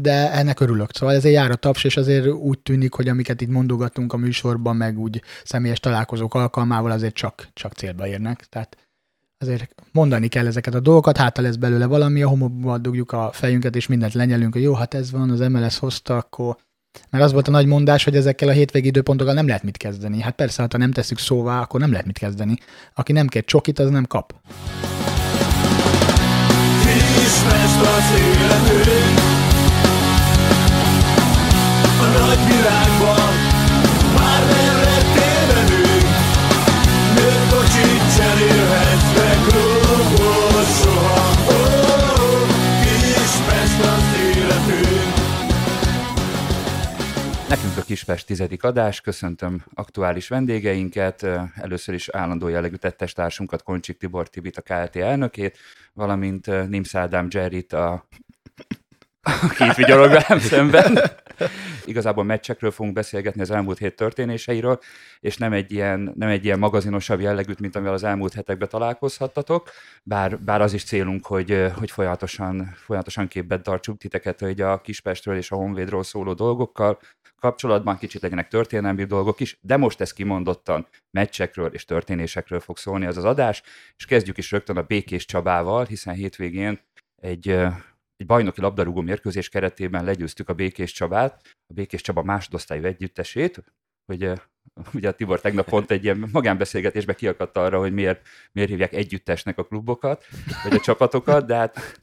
de ennek örülök. Szóval ezért jár a taps, és azért úgy tűnik, hogy amiket itt mondogatunk a műsorban, meg úgy személyes találkozók alkalmával azért csak, csak célba érnek. Tehát azért mondani kell ezeket a dolgokat, hát lesz belőle valami, a homokba dugjuk a fejünket, és mindent lenyelünk, hogy jó, hát ez van, az MLS hozta, akkor mert az volt a nagy mondás, hogy ezekkel a hétvégi időpontokkal nem lehet mit kezdeni. Hát persze, ha nem tesszük szóvá, akkor nem lehet mit kezdeni. Aki nem kér csokit, az nem kap. a nagy világban, bármerre tévedünk, nőtt kocsit cserélhetsz meg, Nekünk a Kispest tizedik adás, köszöntöm aktuális vendégeinket, először is állandó jellegű tettestársunkat, Koncsik Tibor Tibit, a KLT elnökét, valamint Nimsz Ádám Jerryt, a, a két vigyorog velem szemben. Igazából meccsekről fogunk beszélgetni az elmúlt hét történéseiről, és nem egy ilyen, nem egy ilyen magazinosabb jellegűt, mint amivel az elmúlt hetekben találkozhattatok, bár, bár az is célunk, hogy, hogy folyamatosan, folyamatosan képben tartsuk titeket hogy a Kispestről és a Honvédról szóló dolgokkal, kapcsolatban, kicsit legyenek történelmi dolgok is, de most ez kimondottan meccsekről és történésekről fog szólni az az adás, és kezdjük is rögtön a Békés Csabával, hiszen hétvégén egy, egy bajnoki labdarúgó mérkőzés keretében legyőztük a Békés Csabát, a Békés Csaba másodosztályú együttesét, hogy ugye a Tibor tegnap pont egy ilyen magánbeszélgetésbe kiakadt arra, hogy miért, miért hívják együttesnek a klubokat, vagy a csapatokat, de hát...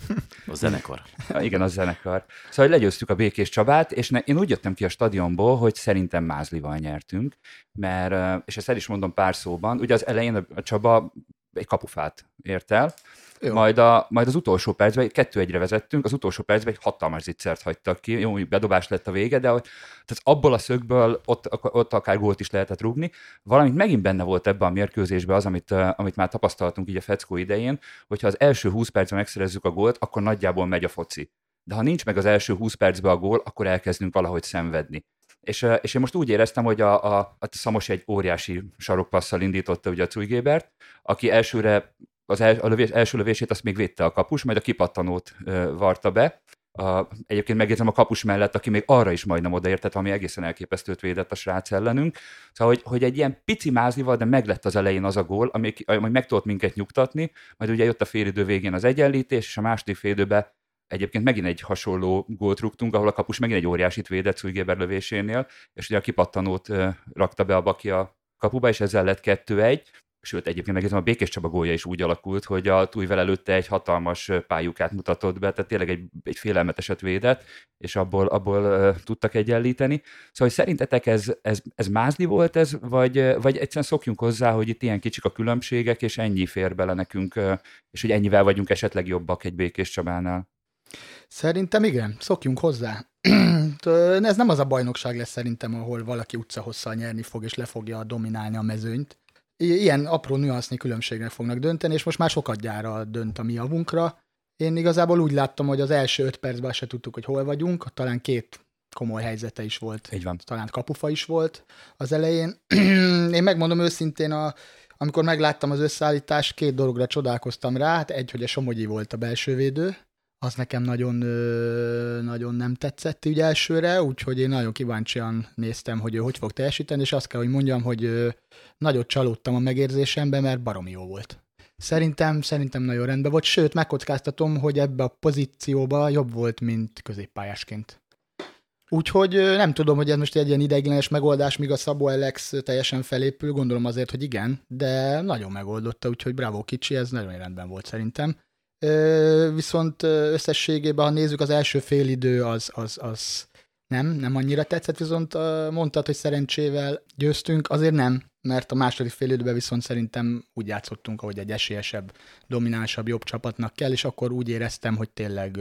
A zenekar. Igen, a zenekar. Szóval legyőztük a Békés Csabát, és ne, én úgy jöttem ki a stadionból, hogy szerintem Mázlival nyertünk, mert, és ezt el is mondom pár szóban, ugye az elején a Csaba egy kapufát ért el, jó. Majd, a, majd az utolsó percben, kettő egyre vezettünk, az utolsó percben egy hatalmas zicsert hagytak ki, jó, bedobás lett a vége, de tehát abból a szögből ott, ott akár gólt is lehetett rúgni. Valamint megint benne volt ebben a mérkőzésben az, amit, amit már tapasztaltunk így a feckó idején, hogyha az első 20 percben megszerezzük a gólt, akkor nagyjából megy a foci. De ha nincs meg az első 20 percben a gól, akkor elkezdünk valahogy szenvedni. És, és én most úgy éreztem, hogy a, a, a Szamos egy óriási sarokpasszal indította ugye a Cujgébert, aki elsőre az el, a lövés, első lövését azt még védte a kapus, majd a kipattanót ö, varta be. A, egyébként megjegyzem a kapus mellett, aki még arra is majdnem odaértett, ami egészen elképesztőt védett a srác ellenünk. Szóval, hogy, hogy egy ilyen pici mázival, de meglett az elején az a gól, ami, ami meg tudott minket nyugtatni, majd ugye jött a félidő végén az egyenlítés, és a második félidőben Egyébként megint egy hasonló gólt rúgtunk, ahol a kapus megint egy óriásit védett Szújgéber lövésénél, és ugye a kipattanót rakta be a baki a kapuba, és ezzel lett 2-1 sőt egyébként megjegyzem, a Békés Csaba gólja is úgy alakult, hogy a Tújvel előtte egy hatalmas pályukát mutatott be, tehát tényleg egy, egy félelmeteset védett, és abból, abból uh, tudtak egyenlíteni. Szóval hogy szerintetek ez, ez, ez mázli volt ez, vagy, vagy egyszerűen szokjunk hozzá, hogy itt ilyen kicsik a különbségek, és ennyi fér bele nekünk, uh, és hogy ennyivel vagyunk esetleg jobbak egy Békés Csabánál? Szerintem igen, szokjunk hozzá. ez nem az a bajnokság lesz szerintem, ahol valaki utcahosszal nyerni fog, és le fogja dominálni a mezőnyt ilyen apró nüansznyi különbségre fognak dönteni, és most már sokat gyára dönt a mi javunkra. Én igazából úgy láttam, hogy az első öt percben se tudtuk, hogy hol vagyunk, talán két komoly helyzete is volt. Így van. Talán kapufa is volt az elején. Én megmondom őszintén, a, amikor megláttam az összeállítást, két dologra csodálkoztam rá. Hát egy, hogy a Somogyi volt a belső védő, az nekem nagyon, nagyon nem tetszett így elsőre, úgyhogy én nagyon kíváncsian néztem, hogy ő hogy fog teljesíteni, és azt kell, hogy mondjam, hogy nagyot csalódtam a megérzésembe, mert baromi jó volt. Szerintem, szerintem nagyon rendben volt, sőt, megkockáztatom, hogy ebbe a pozícióba jobb volt, mint középpályásként. Úgyhogy nem tudom, hogy ez most egy ilyen ideiglenes megoldás, míg a Szabó Alex teljesen felépül, gondolom azért, hogy igen, de nagyon megoldotta, úgyhogy bravo kicsi, ez nagyon rendben volt szerintem. Viszont összességében, ha nézzük, az első félidő az, az, az nem, nem annyira tetszett, viszont mondtad, hogy szerencsével győztünk, azért nem, mert a második félidőben viszont szerintem úgy játszottunk, ahogy egy esélyesebb, dominánsabb, jobb csapatnak kell, és akkor úgy éreztem, hogy tényleg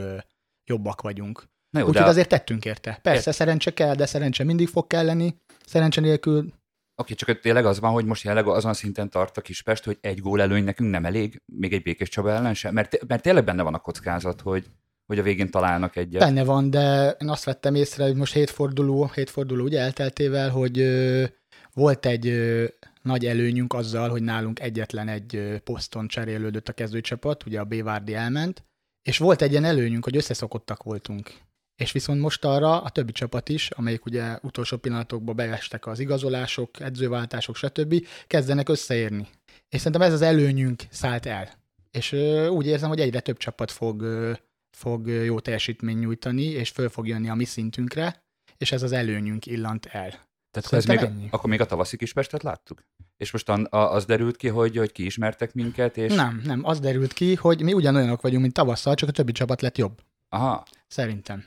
jobbak vagyunk. Úgyhogy de... azért tettünk érte. Persze, Ért. szerencse kell, de szerencse mindig fog kelleni. Szerencse nélkül Oké, csak tényleg az van, hogy most jelenleg azon a szinten tart a Kispest, hogy egy gól előny nekünk nem elég, még egy Békés Csaba ellen sem, mert, mert tényleg benne van a kockázat, hogy, hogy a végén találnak egyet. Benne van, de én azt vettem észre, hogy most hétforduló, hétforduló ugye elteltével, hogy ö, volt egy ö, nagy előnyünk azzal, hogy nálunk egyetlen egy ö, poszton cserélődött a kezdőcsapat, ugye a Bévárdi elment, és volt egy ilyen előnyünk, hogy összeszokottak voltunk És viszont most arra a többi csapat is, amelyik ugye utolsó pillanatokban beestek az igazolások, edzőváltások, stb., kezdenek összeérni. És szerintem ez az előnyünk szállt el. És ö, úgy érzem, hogy egyre több csapat fog, ö, fog jó teljesítmény nyújtani, és föl fog jönni a mi szintünkre, és ez az előnyünk illant el. Tehát ez még, ennyi. akkor még a tavaszi Kispestet láttuk? És most a, a, az derült ki, hogy, hogy kiismertek minket, és... Nem, nem, az derült ki, hogy mi ugyanolyanok vagyunk, mint tavasszal, csak a többi csapat lett jobb. Aha, Szerintem.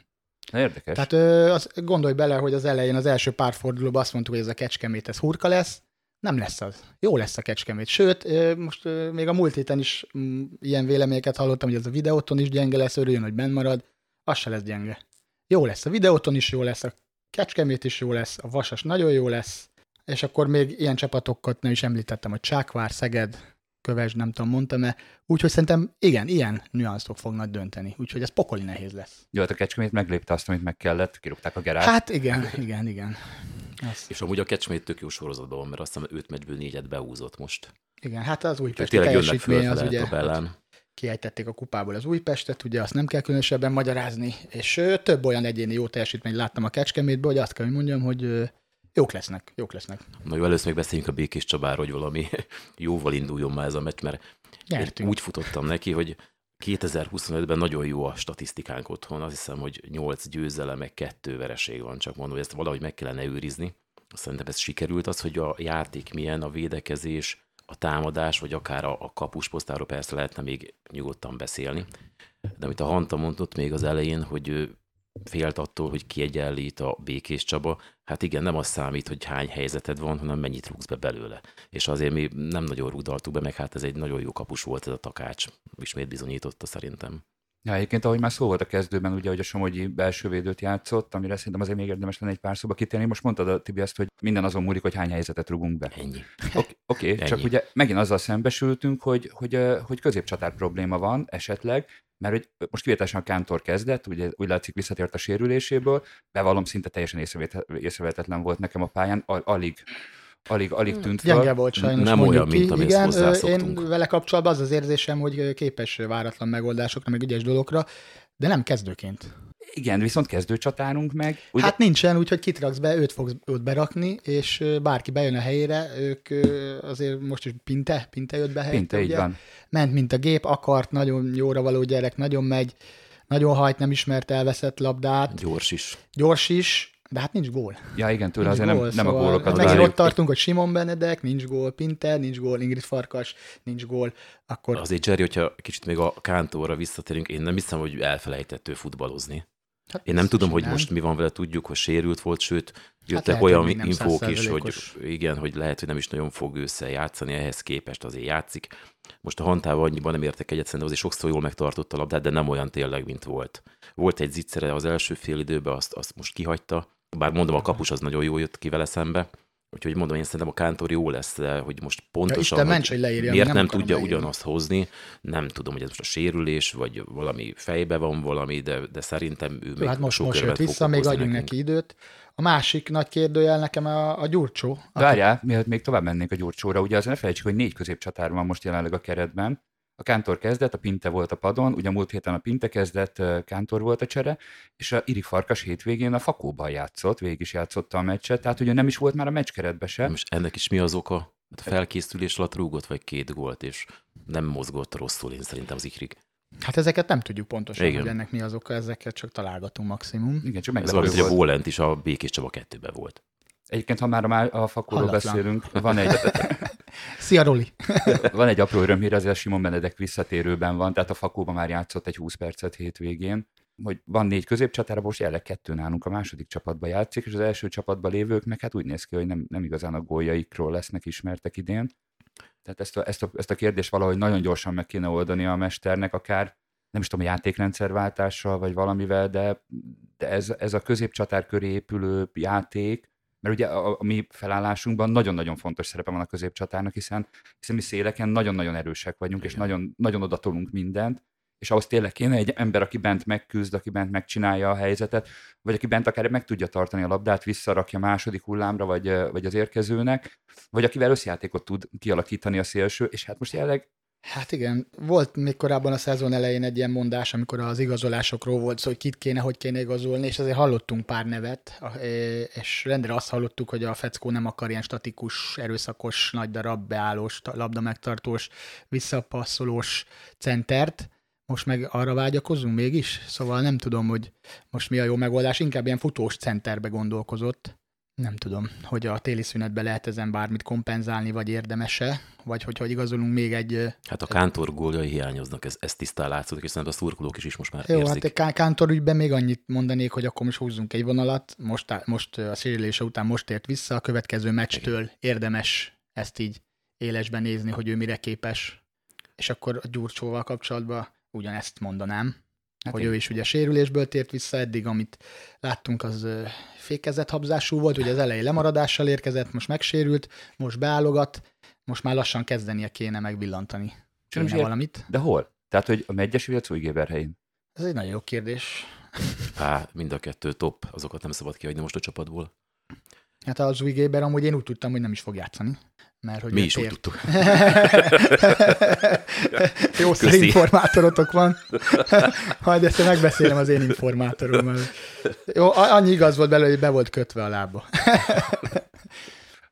Érdekes. Tehát az, gondolj bele, hogy az elején, az első pár fordulóban azt mondtuk, hogy ez a kecskemét, ez hurka lesz. Nem lesz az. Jó lesz a kecskemét. Sőt, most még a múlt héten is mm, ilyen véleményeket hallottam, hogy ez a videóton is gyenge lesz, örüljön, hogy benn marad. Az se lesz gyenge. Jó lesz. A videóton is jó lesz, a kecskemét is jó lesz, a vasas nagyon jó lesz, és akkor még ilyen csapatokat nem is említettem, hogy Csákvár, Szeged, Köves, nem tudom, mondtam-e. Úgyhogy szerintem igen, ilyen nüanszok fognak dönteni. Úgyhogy ez pokoli nehéz lesz. Jó, hát a Kecskemét meglépte azt, amit meg kellett, kirúgták a gerát. Hát igen, igen, igen. Az, És amúgy a Kecskemét tök jó sorozatban van, mert azt hiszem öt meccsből négyet beúzott most. igen, hát az Újpesti teljesítmény az ugye, tabellán. kiejtették a kupából az Újpestet, ugye azt nem kell különösebben magyarázni, és ö, több olyan egyéni jó teljesítményt láttam a Kecskemétből, hogy azt kell, hogy mondjam, hogy ö, jók lesznek, jók lesznek. Na jó, először még beszéljünk a Békés Csabáról, hogy valami jóval induljon már ez a meccs, mert én úgy futottam neki, hogy 2025-ben nagyon jó a statisztikánk otthon, azt hiszem, hogy 8 győzelem, meg 2 vereség van, csak mondom, hogy ezt valahogy meg kellene őrizni. Szerintem ez sikerült az, hogy a játék milyen, a védekezés, a támadás, vagy akár a, a kapusposztáról persze lehetne még nyugodtan beszélni. De amit a Hanta mondott még az elején, hogy félt attól, hogy kiegyenlít a Békés Csaba, hát igen, nem az számít, hogy hány helyzeted van, hanem mennyit rúgsz be belőle. És azért mi nem nagyon rúdaltuk be, meg hát ez egy nagyon jó kapus volt ez a takács. Ismét bizonyította szerintem. Ja, egyébként, ahogy már szó volt a kezdőben, ugye, hogy a Somogyi belső védőt játszott, amire szerintem azért még érdemes lenne egy pár szóba kitérni. Most mondtad a Tibi azt, hogy minden azon múlik, hogy hány helyzetet rugunk be. Ennyi. Oké, okay, csak Ennyi. ugye megint azzal szembesültünk, hogy, hogy, hogy középcsatár probléma van esetleg, mert hogy most kivételesen a Kántor kezdett, ugye úgy látszik visszatért a sérüléséből, bevallom szinte teljesen észrevehetetlen volt nekem a pályán, a- alig, alig, alig tűnt fel. Gyenge volt sajnos, Nem olyan, ki. mint amihez Igen, én vele kapcsolatban az az érzésem, hogy képes váratlan megoldásokra, meg ügyes dolgokra, de nem kezdőként. Igen, viszont kezdőcsatárunk meg. Ugye, Hát nincsen, úgyhogy kit raksz be, őt fogsz őt berakni, és bárki bejön a helyére, ők azért most is Pinte, Pinte jött be helyette, Pinte, így ugye? van. Ment, mint a gép, akart, nagyon jóra való gyerek, nagyon megy, nagyon hajt, nem ismert elveszett labdát, Gyors is. gyors is, de hát nincs gól. Ja, igen, tőle Nincs azért gól, nem, nem a szóval gólokat Megint várjuk. ott tartunk, hogy Simon Benedek, nincs gól, Pinter, nincs gól, Ingrid Farkas, nincs gól, akkor Azért Jerry, hogyha kicsit még a Kántóra visszatérünk, én nem hiszem, hogy elfelejtett ő futballozni. hát Én nem tudom, hogy nem. most mi van vele, tudjuk, hogy sérült volt, sőt, jöttek lehet, olyan infók is, hogy 100%-os. igen, hogy lehet, hogy nem is nagyon fog összejátszani, ehhez képest azért játszik. Most a Hantával annyiban nem értek egyet, szerintem azért sokszor jól megtartotta a labdát, de nem olyan tényleg, mint volt. Volt egy zicsere az első fél időben, azt, azt most kihagyta, bár mondom, a kapus az nagyon jó jött ki vele szembe, Úgyhogy mondom, én szerintem a Kántor jó lesz, de hogy most pontosan, Isten ments, hogy leírja, miért nem nem, tudja leírni. ugyanazt hozni, nem tudom, hogy ez most a sérülés, vagy valami fejbe van valami, de, de szerintem ő még hát most, sok most jött vissza, még adjunk nekünk. neki időt. A másik nagy kérdőjel nekem a, a Gyurcsó. aki- Várjál, mielőtt még tovább mennénk a Gyurcsóra, ugye azért ne felejtsük, hogy négy középcsatár van most jelenleg a keretben. A Kántor kezdett, a Pinte volt a padon, ugye múlt héten a Pinte kezdett, Kántor volt a csere, és a Iri Farkas hétvégén a Fakóban játszott, végig is játszotta a meccset, tehát ugye nem is volt már a meccs keretbe se. Most ennek is mi az oka? Hát a felkészülés alatt rúgott vagy két gólt, és nem mozgott rosszul, én szerintem az ikrig. Hát ezeket nem tudjuk pontosan, Igen. hogy ennek mi az oka, ezeket csak találgatunk maximum. Igen, csak Ez valami, hogy a. Volent is a Békés Csaba kettőben volt. Egyébként, ha már a, Fakóról beszélünk, van egy, Szia, Roli! van egy apró örömhír, azért Simon Benedek visszatérőben van, tehát a Fakóban már játszott egy 20 percet hétvégén, hogy van négy középcsatára, most jelenleg kettő nálunk a második csapatba játszik, és az első csapatban meg hát úgy néz ki, hogy nem, nem igazán a góljaikról lesznek ismertek idén. Tehát ezt a, ezt, a, ezt a kérdést valahogy nagyon gyorsan meg kéne oldani a mesternek, akár nem is tudom, játékrendszerváltással, vagy valamivel, de, de ez, ez a középcsatár köré épülő játék, mert ugye a, a mi felállásunkban nagyon-nagyon fontos szerepe van a középcsatárnak, hiszen, hiszen mi széleken nagyon-nagyon erősek vagyunk, és Igen. nagyon, nagyon odatolunk mindent, és ahhoz tényleg kéne egy ember, aki bent megküzd, aki bent megcsinálja a helyzetet, vagy aki bent akár meg tudja tartani a labdát, visszarakja második hullámra, vagy, vagy az érkezőnek, vagy akivel összjátékot tud kialakítani a szélső, és hát most jelenleg Hát igen, volt még korábban a szezon elején egy ilyen mondás, amikor az igazolásokról volt szó, hogy kit kéne, hogy kéne igazolni, és azért hallottunk pár nevet, és rendre azt hallottuk, hogy a Feckó nem akar ilyen statikus, erőszakos, nagy darab, beállós, labda megtartós, visszapasszolós centert, most meg arra vágyakozunk mégis? Szóval nem tudom, hogy most mi a jó megoldás, inkább ilyen futós centerbe gondolkozott. Nem tudom, hogy a téli szünetben lehet ezen bármit kompenzálni, vagy érdemese, vagy hogy, hogy igazolunk még egy... Hát a Kántor góljai hiányoznak, ez, ez tisztán látszik, és szerintem a szurkolók is, is most már Jó, érzik. hát a Kántor ügyben még annyit mondanék, hogy akkor most húzzunk egy vonalat, most, most a sérülése után most ért vissza, a következő meccstől érdemes ezt így élesben nézni, hogy ő mire képes. És akkor a Gyurcsóval kapcsolatban ugyanezt mondanám, hát hogy én. ő is ugye sérülésből tért vissza, eddig amit láttunk, az fékezett habzású volt, ugye az elején lemaradással érkezett, most megsérült, most beállogat, most már lassan kezdenie kéne megvillantani. Kéne valamit. De hol? Tehát, hogy a Megyes vagy a Cújgéber helyén? Ez egy nagyon jó kérdés. Há, mind a kettő top, azokat nem szabad kihagyni most a csapatból. Hát az új Géber amúgy én úgy tudtam, hogy nem is fog játszani. Mert hogy Mi is úgy tudtuk. Jó informátorotok van. Majd ezt megbeszélem az én informátorommal. Jó, annyi igaz volt belőle, hogy be volt kötve a lába.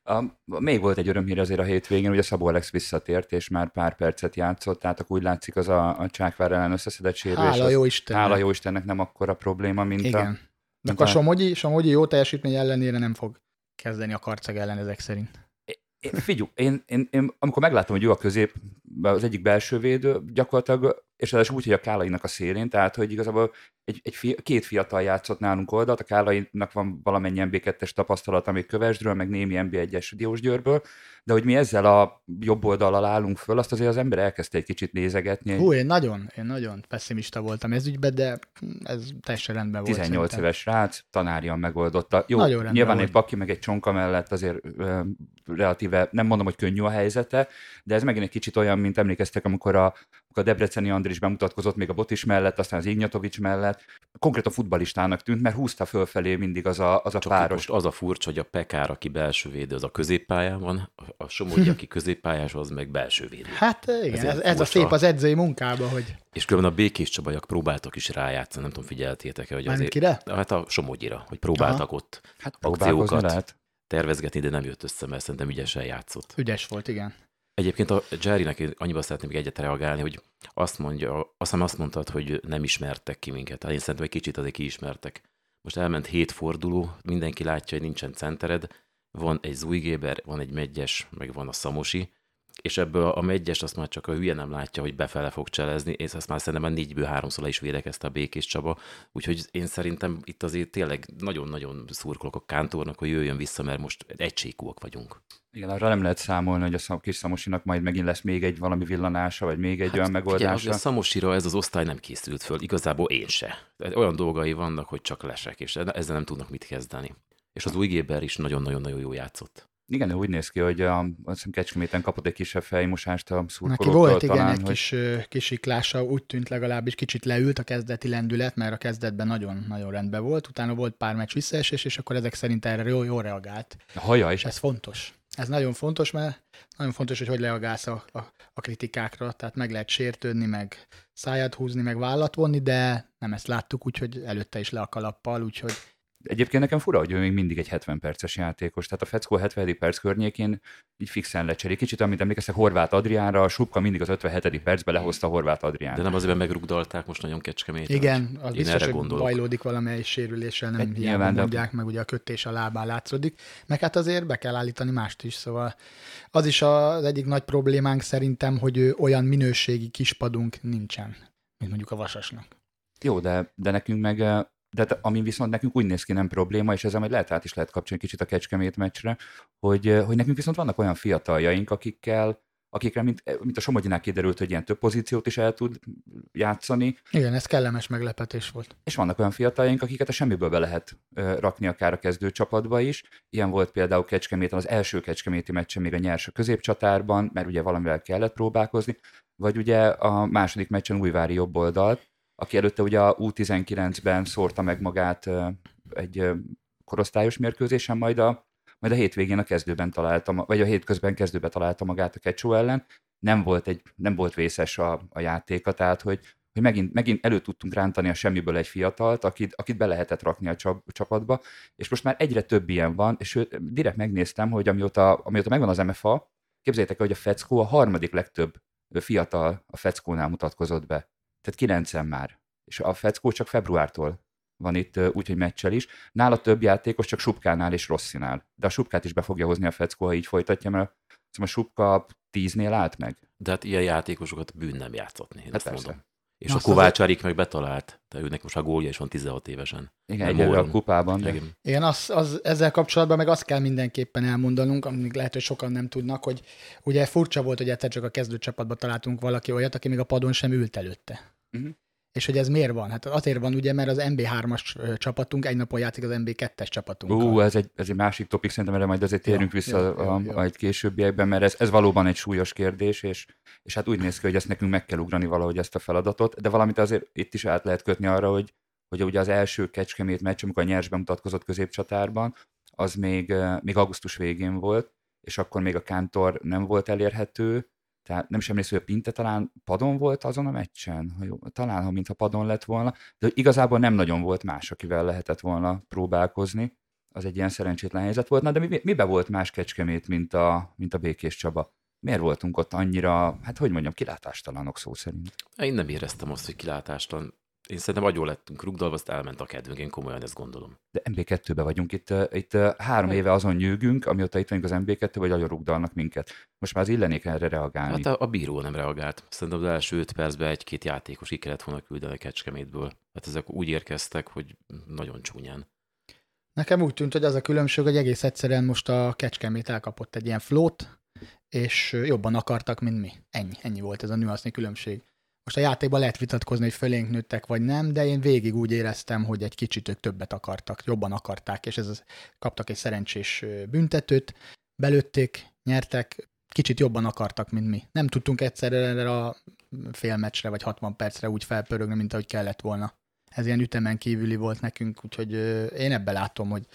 A, még volt egy örömhír azért a hétvégén, ugye Szabó Alex visszatért, és már pár percet játszott, tehát akkor úgy látszik az a, a Csákvár ellen összeszedett sérülés. Hála jó Istennek. Hála jó Istennek nem akkora probléma, mint Igen. a... De akkor a Somogyi, Somogyi jó teljesítmény ellenére nem fog kezdeni a karceg ellen ezek szerint. Én, figyelj, én, én, én, amikor megláttam, hogy ő a közép, az egyik belső védő, gyakorlatilag, és ez úgy, hogy a Kálainak a szélén, tehát, hogy igazából egy, egy fi, két fiatal játszott nálunk oldalt, a Kálainak van valamennyi MB2-es tapasztalat, amik Kövesdről, meg némi MB1-es Diósgyőrből, de hogy mi ezzel a jobb oldallal állunk föl, azt azért az ember elkezdte egy kicsit nézegetni. Hú, én nagyon, én nagyon pessimista voltam ez ügyben, de ez teljesen rendben volt. 18 szerintem. éves rác, tanárian megoldotta. Jó, Nagyon rendben nyilván volt. egy baki meg egy csonka mellett azért ö, relatíve, nem mondom, hogy könnyű a helyzete, de ez megint egy kicsit olyan, mint emlékeztek, amikor a, amikor a Debreceni Andris bemutatkozott még a Botis mellett, aztán az Ignyatovics mellett. Konkrétan futbalistának tűnt, mert húzta fölfelé mindig az a, az a Csak páros. most az a furcsa, hogy a Pekár, aki belső védő, az a középpályán van, a Somogyi, aki középpályás, az meg belső védő. Hát igen, Ezért ez, ez a furcsa. szép az edzői munkába, hogy És különben a békés csabajak próbáltak is rájátszani, nem tudom, figyeltétek-e, hogy azért... kire? Hát a Somogyira, hogy próbáltak ott Hát akciókat lehet. tervezgetni, de nem jött össze, mert szerintem ügyesen játszott. ügyes volt, igen. Egyébként a Jerrynek én annyiba szeretném még egyet reagálni, hogy azt mondja, azt hiszem azt mondtad, hogy nem ismertek ki minket. Hát én szerintem egy kicsit azért kiismertek. Most elment hét forduló, mindenki látja, hogy nincsen centered, van egy Zújgéber, van egy Megyes, meg van a Szamosi, és ebből a Megyes azt már csak a hülye nem látja, hogy befele fog cselezni, és ezt már szerintem négyből háromszor le is védekezte a Békés Csaba, úgyhogy én szerintem itt azért tényleg nagyon-nagyon szurkolok a Kántornak, hogy jöjjön vissza, mert most egységúak vagyunk. Igen, arra nem lehet számolni, hogy a kis Szamosinak majd megint lesz még egy valami villanása, vagy még egy olyan Ugye, megoldása. a Szamosira ez az osztály nem készült föl, igazából én se. Olyan dolgai vannak, hogy csak lesek, és ezzel nem tudnak mit kezdeni. És az új Géber is nagyon-nagyon-nagyon jó játszott. Igen, úgy néz ki, hogy a, azt hiszem Kecskeméten kapott egy kisebb fejmosást a Neki szurkolóktól volt igen talán, egy hogy... kis kisiklása, úgy tűnt legalábbis kicsit leült a kezdeti lendület, mert a kezdetben nagyon-nagyon rendben volt, utána volt pár meccs visszaesés, és akkor ezek szerint erre jól, jól reagált. A haja is. Ez fontos. Ez nagyon fontos, mert nagyon fontos, hogy hogy reagálsz a, a, a kritikákra, tehát meg lehet sértődni, meg száját húzni, meg vállat vonni, de nem ezt láttuk, úgyhogy előtte is le a kalappal, úgyhogy Egyébként nekem fura, hogy ő még mindig egy 70 perces játékos. Tehát a Feckó 70. perc környékén így fixen lecseri. Kicsit, amit emlékeztek Horváth Adriánra, a Subka mindig az 57. percben lehozta Horváth Adrián. De nem azért, mert megrugdalták most nagyon kecskeméten. Igen, az Én biztos, erre hogy bajlódik valamely sérüléssel, nem Egy hiába nyilván, de- mondják, meg ugye a kötés a lábán látszódik. Meg hát azért be kell állítani mást is, szóval az is az egyik nagy problémánk szerintem, hogy ő olyan minőségi kispadunk nincsen, mint mondjuk a Vasasnak. Jó, de, de nekünk meg, eh, de ami viszont nekünk úgy néz ki nem probléma, és ezzel majd lehet át is lehet kapcsolni kicsit a Kecskemét meccsre, hogy, eh, hogy nekünk viszont vannak olyan fiataljaink, akikkel, akikre, mint, eh, mint a Somogyinál kiderült, hogy ilyen több pozíciót is el tud játszani, Igen, ez kellemes meglepetés volt. és vannak olyan fiataljaink, akiket a semmiből be lehet ö, rakni akár a kezdő csapatba is. Ilyen volt például Kecskeméten az első Kecskeméti meccsen még a nyers a középcsatárban, mert ugye valamivel kellett próbálkozni, vagy ugye a második meccsen Újvári jobb oldalt, aki előtte ugye a U19-ben szórta meg magát egy korosztályos mérkőzésen, majd a, majd a hétvégén a kezdőben találta, ma- vagy a hétközben kezdőben találta magát a Kecsó ellen, nem volt, egy, nem volt vészes a, a játéka, tehát hogy, hogy megint, megint elő tudtunk rántani a semmiből egy fiatalt, akit, akit be lehetett rakni a csapatba, és most már egyre több ilyen van, és direkt megnéztem, hogy amióta, amióta megvan az MFA, képzeljétek el, hogy a Feckó a harmadik legtöbb fiatal a Feckónál mutatkozott be. Tehát kilencen már. És a Feckó csak februártól van itt úgyhogy meccsel is. Nála több játékos csak Subkánál és Rosszinál. De a Subkát is be fogja hozni a Feckó, ha így folytatja, mert a Subka tíznél állt meg. De hát ilyen játékosokat bűn nem játszatni. Hát persze. Mondom. És Azt a Kovács Arik meg betalált, de őnek most a gólja is van 16 évesen. Igen, egyelőre a kupában. De... Igen, Igen az, az, ezzel kapcsolatban meg azt kell mindenképpen elmondanunk, amíg lehet, hogy sokan nem tudnak, hogy ugye furcsa volt, hogy egyszer csak a kezdőcsapatban találtunk valaki olyat, aki még a padon sem ült előtte. Uh-huh. És hogy ez miért van? Hát azért van ugye, mert az MB3-as csapatunk egy napon játszik az MB2-es csapatunk. Ú, ez egy, ez egy másik topik, szerintem erre majd azért térjünk ja, vissza ja, a, ja, ja. későbbiekben, mert ez, ez valóban egy súlyos kérdés, és, és hát úgy néz ki, hogy ezt nekünk meg kell ugrani valahogy ezt a feladatot, de valamit azért itt is át lehet kötni arra, hogy, hogy ugye az első kecskemét meccs, amikor a nyers bemutatkozott középcsatárban, az még, még augusztus végén volt, és akkor még a kántor nem volt elérhető, tehát nem sem emlékszem, hogy a Pinte talán padon volt azon a meccsen, ha talán, ha mintha padon lett volna, de igazából nem nagyon volt más, akivel lehetett volna próbálkozni. Az egy ilyen szerencsétlen helyzet volt. Na, de mi, mibe volt más kecskemét, mint a, mint a Békés Csaba? Miért voltunk ott annyira, hát hogy mondjam, kilátástalanok szó szerint? Én nem éreztem azt, hogy kilátástalan én szerintem agyon lettünk rugdalva, azt elment a kedvünk, én komolyan ezt gondolom. De MB2-ben vagyunk, itt, itt három éve azon nyűgünk, amióta itt vagyunk az MB2, vagy agyon rugdalnak minket. Most már az illenék erre reagálni. Hát a, a bíró nem reagált. Szerintem az első öt percben egy-két játékos ki kellett volna küldeni a Kecskemétből. Hát ezek úgy érkeztek, hogy nagyon csúnyán. Nekem úgy tűnt, hogy az a különbség, hogy egész egyszerűen most a Kecskemét elkapott egy ilyen flót, és jobban akartak, mint mi. Ennyi, ennyi volt ez a nüansznyi különbség. Most a játékban lehet vitatkozni, hogy fölénk nőttek vagy nem, de én végig úgy éreztem, hogy egy kicsit ők többet akartak, jobban akarták, és ez kaptak egy szerencsés büntetőt, belőtték, nyertek, kicsit jobban akartak, mint mi. Nem tudtunk egyszerre erre a fél meccsre vagy 60 percre úgy felpörögni, mint ahogy kellett volna. Ez ilyen ütemen kívüli volt nekünk, úgyhogy én ebbe látom, hogy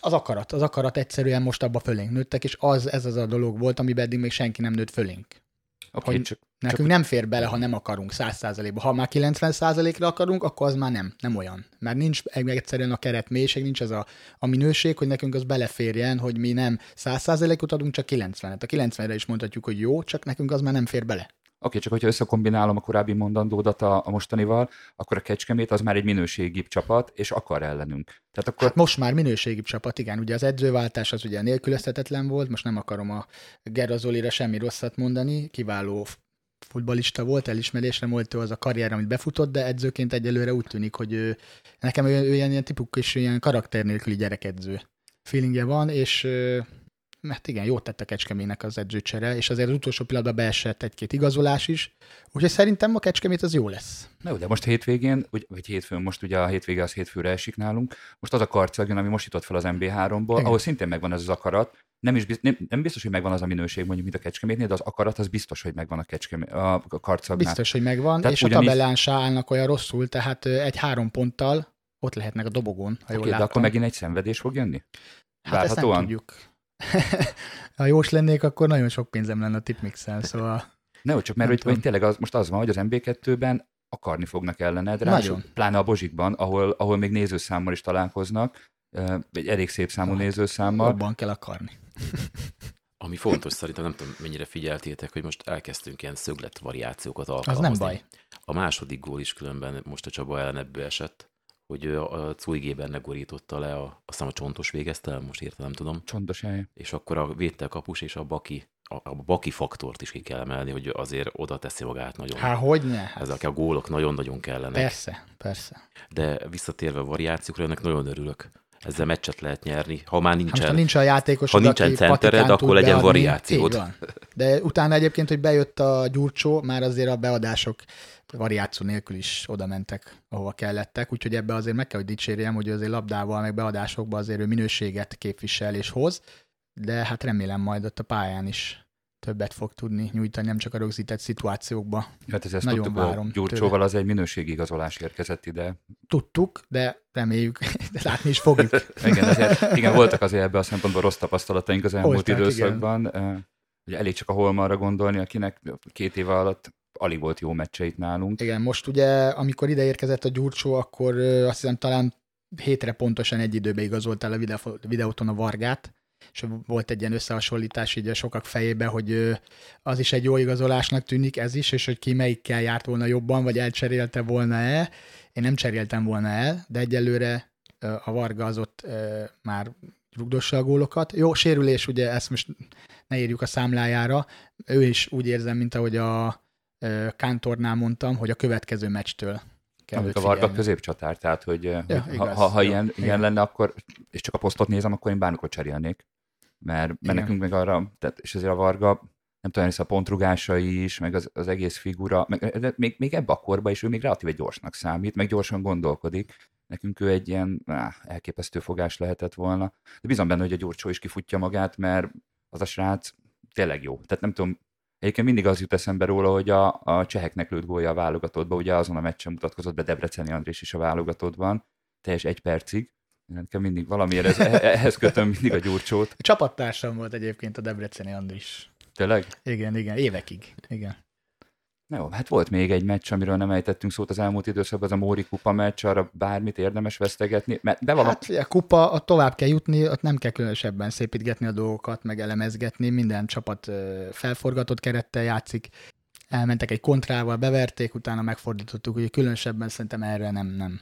az akarat, az akarat egyszerűen most abba fölénk nőttek, és az, ez az a dolog volt, amiben eddig még senki nem nőtt fölénk. Okay, hogy csak, nekünk nem fér bele, ha nem akarunk 100%-ba. Ha már 90%-ra akarunk, akkor az már nem, nem olyan. Mert nincs egyszerűen a keret mélység, nincs az a, a minőség, hogy nekünk az beleférjen, hogy mi nem 100%-ot adunk, csak 90-et. A 90-re is mondhatjuk, hogy jó, csak nekünk az már nem fér bele okay, csak hogyha összekombinálom a korábbi mondandódat a, a mostanival, akkor a Kecskemét az már egy minőségibb csapat, és akar ellenünk. Tehát akkor... Hát most már minőségibb csapat, igen. Ugye az edzőváltás az ugye nélkülözhetetlen volt, most nem akarom a Gerazolira semmi rosszat mondani, kiváló futbalista volt, elismerésre volt ő az a karrier, amit befutott, de edzőként egyelőre úgy tűnik, hogy ő, nekem ő, ő ilyen, ilyen tipikus, ilyen karakter nélküli gyerekedző feelingje van, és mert igen, jót tett a Kecskemének az edzőcsere, és azért az utolsó pillanatban beesett egy-két igazolás is, úgyhogy szerintem a Kecskemét az jó lesz. Na, de most hétvégén, vagy hétfőn, most ugye a hétvége az hétfőre esik nálunk, most az a karcagjon, ami most jutott fel az MB3-ból, igen. ahol szintén megvan ez az akarat, nem, is biztos, nem, nem biztos, hogy megvan az a minőség mondjuk, mint a Kecskemétnél, de az akarat az biztos, hogy megvan a, kecskemé, a karcagnál. Biztos, hogy megvan, tehát és ugyanis... a tabellán se állnak olyan rosszul, tehát egy három ponttal ott lehetnek a dobogón, ha okay, jól de akkor megint egy szenvedés fog jönni? Hát ezt nem tudjuk. ha jós lennék, akkor nagyon sok pénzem lenne a tipmixel, szóval... Ne, csak mert hogy, hogy tényleg az, most az van, hogy az MB2-ben akarni fognak ellened, ráadásul pláne a Bozsikban, ahol, ahol még nézőszámmal is találkoznak, egy elég szép számú hát, nézőszámmal. Abban kell akarni. Ami fontos szerintem, nem tudom mennyire figyeltétek, hogy most elkezdtünk ilyen szöglet variációkat alkalmazni. Az nem baj. A második gól is különben most a Csaba ellen ebből esett hogy a Cui ne gorította le, a, azt hiszem a csontos végezte el, most értem, nem tudom. Csontos hely. És akkor a védtel kapus és a baki, a, a baki faktort is ki kell emelni, hogy azért oda teszi magát nagyon. Há, hogy ne? Hát. Ezek a gólok nagyon-nagyon kellenek. Persze, persze. De visszatérve a variációkra, ennek nagyon örülök. Ezzel meccset lehet nyerni. Ha már nincsen, ha nincs a játékos, ha nincsen centered, akkor legyen beadni. variációd. De utána egyébként, hogy bejött a gyurcsó, már azért a beadások variáció nélkül is oda mentek, ahova kellettek, úgyhogy ebbe azért meg kell, hogy dicsérjem, hogy azért labdával, meg beadásokban azért ő minőséget képvisel és hoz, de hát remélem majd ott a pályán is többet fog tudni nyújtani, nem csak a rögzített szituációkba. Hát ez ezt Nagyon tudtuk, várom Gyurcsóval tőle. az egy minőségigazolás érkezett ide. Tudtuk, de reméljük, de látni is fogjuk. igen, ezért, igen, voltak azért ebben a szempontból rossz tapasztalataink az elmúlt Voltak, időszakban. Igen Ugye elég csak a Holmarra gondolni, akinek két éve alatt alig volt jó meccseit nálunk. Igen, most ugye, amikor ide érkezett a Gyurcsó, akkor azt hiszem talán hétre pontosan egy időbe igazoltál a videó, videóton a Vargát, és volt egy ilyen összehasonlítás így a sokak fejébe, hogy az is egy jó igazolásnak tűnik, ez is, és hogy ki melyikkel járt volna jobban, vagy elcserélte volna-e. Én nem cseréltem volna el, de egyelőre a Varga az ott már rugdossa a gólokat. Jó, sérülés, ugye ezt most ne írjuk a számlájára. Ő is úgy érzem, mint ahogy a Kántornál mondtam, hogy a következő meccstől kell Amik a Varga középcsatár, tehát hogy, ja, ha, igaz. ha, ha Jó, ilyen, igen. ilyen lenne, akkor, és csak a posztot nézem, akkor én bármikor cserélnék. Mert, mert Igen. nekünk meg arra, tehát, és azért a Varga, nem tudom, hisz a pontrugásai is, meg az, az egész figura, meg, de még, még ebbe a korba is ő még relatíve gyorsnak számít, meg gyorsan gondolkodik. Nekünk ő egy ilyen áh, elképesztő fogás lehetett volna. De bízom benne, hogy a Gyurcsó is kifutja magát, mert az a srác tényleg jó. Tehát nem tudom, Egyébként mindig az jut eszembe róla, hogy a, a cseheknek lőtt gólja a válogatottba, ugye azon a meccsen mutatkozott be Debreceni Andrés is a válogatottban, teljes egy percig. Nekem mindig valamiért ez, ehhez kötöm mindig a gyurcsót. Csapattársam volt egyébként a Debreceni Andris. Tényleg? Igen, igen, évekig. Igen. Na jó, hát volt még egy meccs, amiről nem ejtettünk szót az elmúlt időszakban, az a Móri Kupa meccs, arra bármit érdemes vesztegetni, mert bevallom, Hát a kupa, a tovább kell jutni, ott nem kell különösebben szépítgetni a dolgokat, meg elemezgetni, minden csapat felforgatott kerettel játszik, elmentek egy kontrával, beverték, utána megfordítottuk, hogy különösebben szerintem erre nem, nem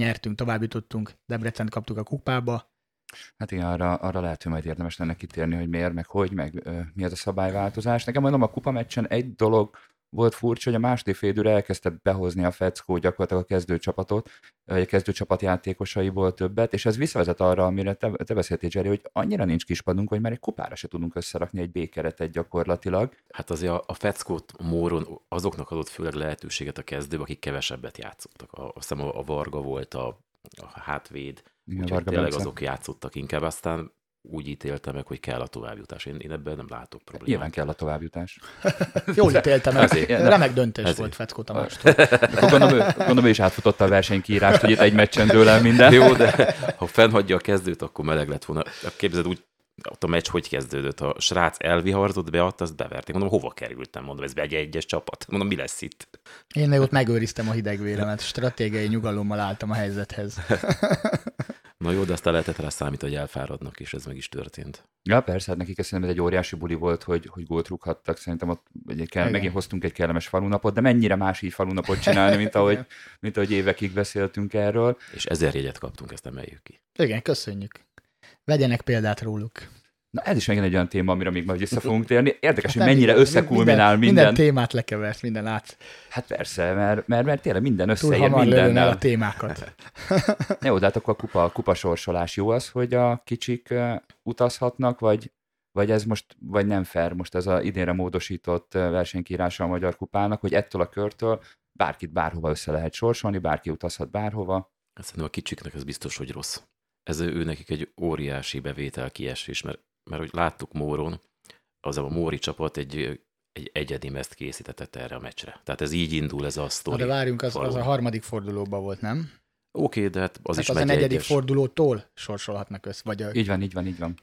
nyertünk, tovább jutottunk, Debrecent kaptuk a kupába, Hát igen, arra, arra lehet, hogy majd érdemes lenne kitérni, hogy miért, meg hogy, meg ö, mi az a szabályváltozás. Nekem mondom, a kupa meccsen egy dolog volt furcsa, hogy a második fél időre elkezdte behozni a Feckó gyakorlatilag a kezdőcsapatot, vagy a kezdőcsapat játékosaiból többet, és ez visszavezet arra, amire te, te beszéltél, Jerry, hogy annyira nincs kispadunk, hogy már egy kupára se tudunk összerakni egy B-keretet gyakorlatilag. Hát azért a, a Feckót Móron azoknak adott főleg lehetőséget a kezdők, akik kevesebbet játszottak. A, azt hiszem a, Varga volt a, a hátvéd, Igen, úgyhogy tényleg azok játszottak inkább, aztán úgy ítélte meg, hogy kell a továbbjutás. Én, én ebben nem látok problémát. Nyilván kell a továbbjutás. jól ítéltem el, Ezért. remek döntés Ezért. volt Fetkó Tamástól. Akkor gondolom, ő, gondolom, ő is átfutotta a versenykírást, hogy itt egy meccsen dől el minden. Jó, de ha fennhagyja a kezdőt, akkor meleg lett volna. Képzeld úgy, ott a meccs hogy kezdődött? A srác elviharzott, beadta, azt beverték. Mondom, hova kerültem? Mondom, ez egy egyes csapat. Mondom, mi lesz itt? Én meg ott megőriztem a hidegvéremet, stratégiai nyugalommal álltam a helyzethez. Na jó, de aztán lehetett rá számítani, hogy elfáradnak, és ez meg is történt. Ja, persze, hát nekik ez szerintem ez egy óriási buli volt, hogy, hogy gólt rúghattak. Szerintem ott egy kell, Igen. megint hoztunk egy kellemes falunapot, de mennyire más így falunapot csinálni, mint ahogy, mint ahogy évekig beszéltünk erről. És ezer jegyet kaptunk, ezt emeljük ki. Igen, köszönjük. Vegyenek példát róluk. Na ez is megint egy olyan téma, amire még majd vissza fogunk térni. Érdekes, hogy Nem mennyire igaz, összekulminál minden. Minden témát lekevert, minden át. Hát persze, mert, mert, mert tényleg minden összeér lövöm el mindennel. a témákat. Jó, de hát akkor a kupa, kupa sorsolás jó az, hogy a kicsik uh, utazhatnak, vagy, vagy ez most, vagy nem fair most ez a idénre módosított versenykírása a Magyar Kupának, hogy ettől a körtől bárkit bárhova össze lehet sorsolni, bárki utazhat bárhova. Hát Szerintem a kicsiknek ez biztos, hogy rossz. Ez ő nekik egy óriási bevétel kiesés, mert, mert hogy láttuk Móron, az a Móri csapat egy, egy egyedi mezt készítetett erre a meccsre. Tehát ez így indul ez a Na, sztori. de várjunk, az, az a harmadik fordulóban volt, nem? Oké, de hát az Az, is az a negyedik egyes. fordulótól sorsolhatnak össze, vagy a, Így van, így van, így van.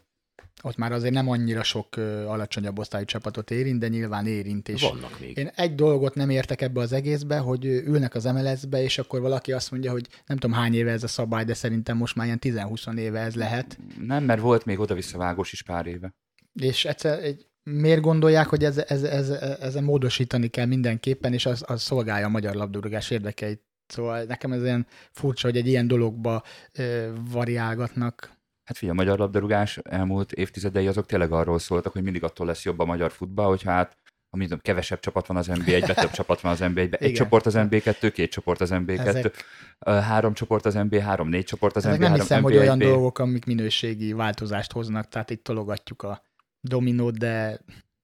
Ott már azért nem annyira sok alacsonyabb osztályú csapatot érint, de nyilván érint. És Vannak még. én egy dolgot nem értek ebbe az egészbe, hogy ülnek az MLS-be, és akkor valaki azt mondja, hogy nem tudom hány éve ez a szabály, de szerintem most már ilyen 10-20 éve ez lehet. Nem, mert volt még oda-visszavágós is pár éve. És egyszer egy, miért gondolják, hogy ez, ez, ez, ezen módosítani kell mindenképpen, és az, az szolgálja a magyar labdarúgás érdekeit. Szóval nekem ez ilyen furcsa, hogy egy ilyen dologba ö, variálgatnak. Hát figyelj, a magyar labdarúgás elmúlt évtizedei azok tényleg arról szóltak, hogy mindig attól lesz jobb a magyar futball, hogyha hát amit tudom, kevesebb csapat van az NBA-ben, több csapat van az NBA-ben. Egy Igen. csoport az NBA2, két csoport az NBA2, Ezek- három csoport az NBA, három, négy csoport az Ezek NBA, nem három, hiszem, NBA, hogy olyan dolgok, amik minőségi változást hoznak, tehát itt tologatjuk a dominót, de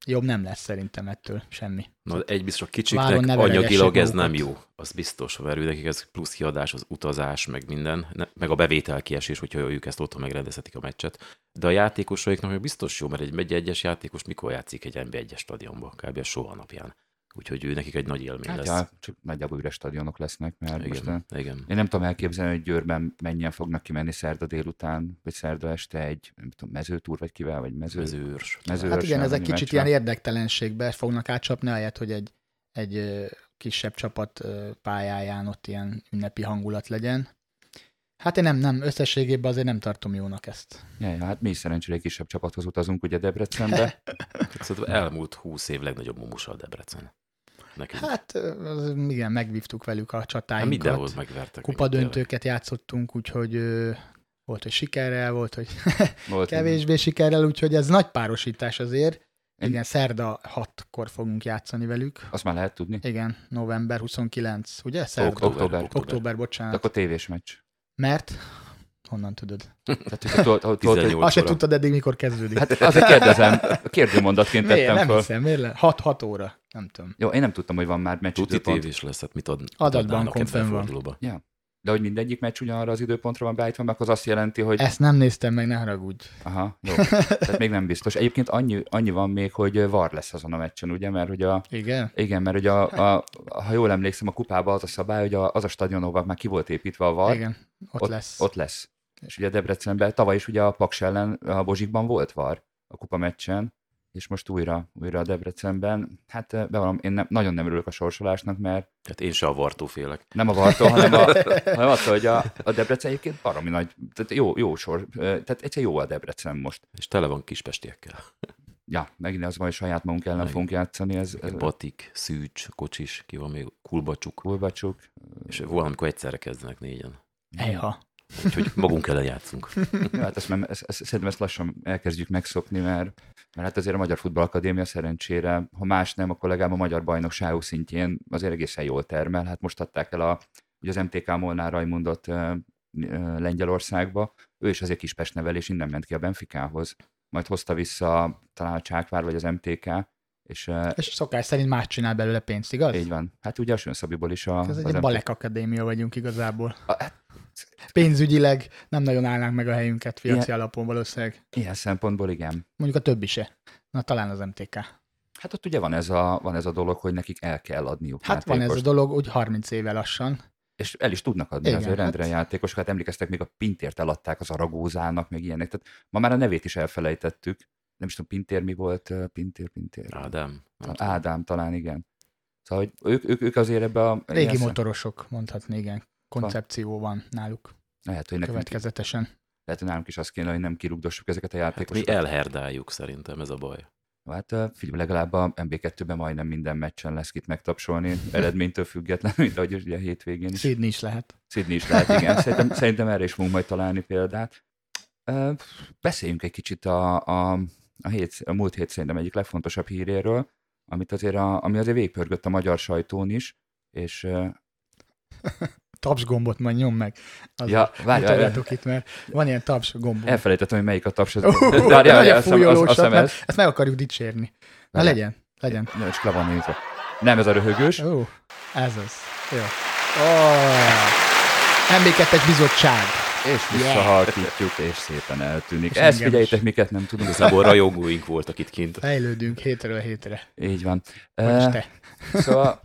jobb nem lesz szerintem ettől semmi. Na, egy biztos a kicsiknek anyagilag ez nem jó. Az biztos, mert nekik ez plusz kiadás, az utazás, meg minden, ne- meg a bevétel kiesés, hogyha ők ezt otthon megrendezhetik a meccset. De a játékosaiknak meg biztos jó, mert egy megy egyes játékos mikor játszik egy NB1-es stadionban? Kb. soha napján. Úgyhogy ő nekik egy nagy élmény Hát lesz. ja, csak nagyjából üres stadionok lesznek, mert most igen, eh, igen. én nem tudom elképzelni, hogy Győrben mennyien fognak kimenni szerda délután, vagy szerda este egy nem tudom, mezőtúr, vagy kivel, vagy mező, Mezőőrs. mező Hát igen, ez egy elleni kicsit meccsre. ilyen érdektelenségbe fognak átcsapni, ahelyett, hogy egy, egy kisebb csapat pályáján ott ilyen ünnepi hangulat legyen. Hát én nem, nem, összességében azért nem tartom jónak ezt. Ja, ja, hát mi is szerencsére egy kisebb csapathoz utazunk ugye Debrecenbe. Szerintem elmúlt húsz év legnagyobb mumusa a Debrecen. Nekünk. Hát, Hát igen, megvívtuk velük a hát csatáinkat. mindenhol megvertek. Kupadöntőket játszottunk, úgyhogy volt, hogy sikerrel, volt, hogy Volt kevésbé sikerrel, úgyhogy ez nagy párosítás azért. Igen, szerda 6-kor fogunk játszani velük. Azt már lehet tudni? Igen, november 29, ugye? Szerda. Október. Október. Október, október De bocsánat. akkor tévés meccs. Mert? Honnan tudod? Tehát, hogy tudod, hogy, tudod, hogy, 18 Azt se tudtad eddig, mikor kezdődik. hát azért kérdezem, kérdőmondatként miért? tettem Nem fel. hiszem, miért? le- 6-6 óra. Nem tudom. Jó, én nem tudtam, hogy van már meccs Tuti időpont. tévés lesz, hát mit ad, Adatbankon a van. fordulóba? De hogy mindegyik meccs ugyanarra az időpontra van beállítva, mert az azt jelenti, hogy... Ezt nem néztem meg, ne haragudj. Aha, jó. Tehát még nem biztos. Egyébként annyi, annyi van még, hogy VAR lesz azon a meccsen, ugye? Mert hogy a, Igen? igen, mert hogy a, a, ha jól emlékszem, a kupában az a szabály, hogy a, az a stadion, ahol már ki volt építve a VAR, Igen, ott, ott lesz. Ott lesz. És ugye Debrecenben, tavaly is ugye a Paks ellen a Bozsikban volt VAR a kupa meccsen, és most újra, újra a Debrecenben. Hát bevallom, én nem, nagyon nem örülök a sorsolásnak, mert Hát én se a vartó félek. nem a Vartól, hanem, a, hanem attól, hogy a, a Debrecen egyébként baromi nagy, tehát jó, jó sor, eh, tehát egyszer jó a Debrecen most. És tele van kispestiekkel. Ja, megint az van, hogy saját magunk ellen Meg- fogunk játszani, ez, ez Batik, Szűcs, Kocsis, ki van még, Kulbacsuk. Kulbacsuk. És valamikor egyszerre kezdenek négyen. Ejha. Úgyhogy magunk ellen játszunk. Ja, hát ezt, ezt, ezt, szerintem ezt lassan elkezdjük megszokni, mert, mert hát azért a Magyar Futball Akadémia szerencsére, ha más nem, akkor legalább a Magyar Bajnokságok szintjén azért egészen jól termel. Hát most adták el a, ugye az MTK Molnár Rajmundot Lengyelországba, ő is azért Kispest nevel, és innen ment ki a Benficához. Majd hozta vissza talán a Csákvár vagy az MTK, és És szokás szerint más csinál belőle pénzt, igaz? így van. Hát ugye a Sönszabiból is a... Ez az egy MTK balek akadémia vagyunk igazából. A- hát Pénzügyileg nem nagyon állnánk meg a helyünket piaci alapon valószínűleg. Ilyen szempontból igen. Mondjuk a többi se. Na talán az MTK. Hát ott ugye van ez a, van ez a dolog, hogy nekik el kell adniuk Hát van ez a játékost. dolog úgy 30 éve lassan. és el is tudnak adni Igen, azért rendre hát- hát... játékosokat. Emlékeztek, még a Pintért eladták az Aragózának, meg ilyenek. Tehát ma már a nevét is elfelejtettük. Nem is tudom, Pintér mi volt? Pintér, Pintér. Ádám. Ádám talán, igen. Szóval hogy ők, ők, ők azért ebbe a... Régi szem- motorosok, mondhatni, igen. Koncepció van náluk Lehet, hogy nekünk, következetesen. lehet, hogy nálunk is azt kéne, hogy nem kirugdossuk ezeket a Hát mi játékosokat. elherdáljuk szerintem, ez a baj. Hát figyelj, legalább a MB2-ben majdnem minden meccsen lesz kit megtapsolni, eredménytől függetlenül, mint ahogy ugye a hétvégén is. Sydney is lehet. Sydney is lehet, igen. Szerintem, szerintem erre is fogunk majd találni példát. Beszéljünk egy kicsit a, a, a, hét, a múlt hét szerintem egyik legfontosabb híréről, amit azért a, ami azért végpörgött a magyar sajtón is, és Taps gombot majd nyom meg. Az ja, várj, itt, mert van ilyen taps gombom. elfelejtettem, hogy melyik a taps. Az, Uh, Várj, várj, legyen azt azt- azt ez. ezt meg akarjuk dicsérni. Na legyen, legyen. Nem, csak le van nézve. Nem, ez a röhögős. Ó, ez az. Jó. Oh. MB2-es bizottság. És visszahalkítjuk, és szépen eltűnik. És Ezt figyeljétek, is. miket nem tudunk. Igazából rajongóink voltak itt kint. Fejlődünk hétről hétre. Így van. Vagyis Ö, te. Szóval,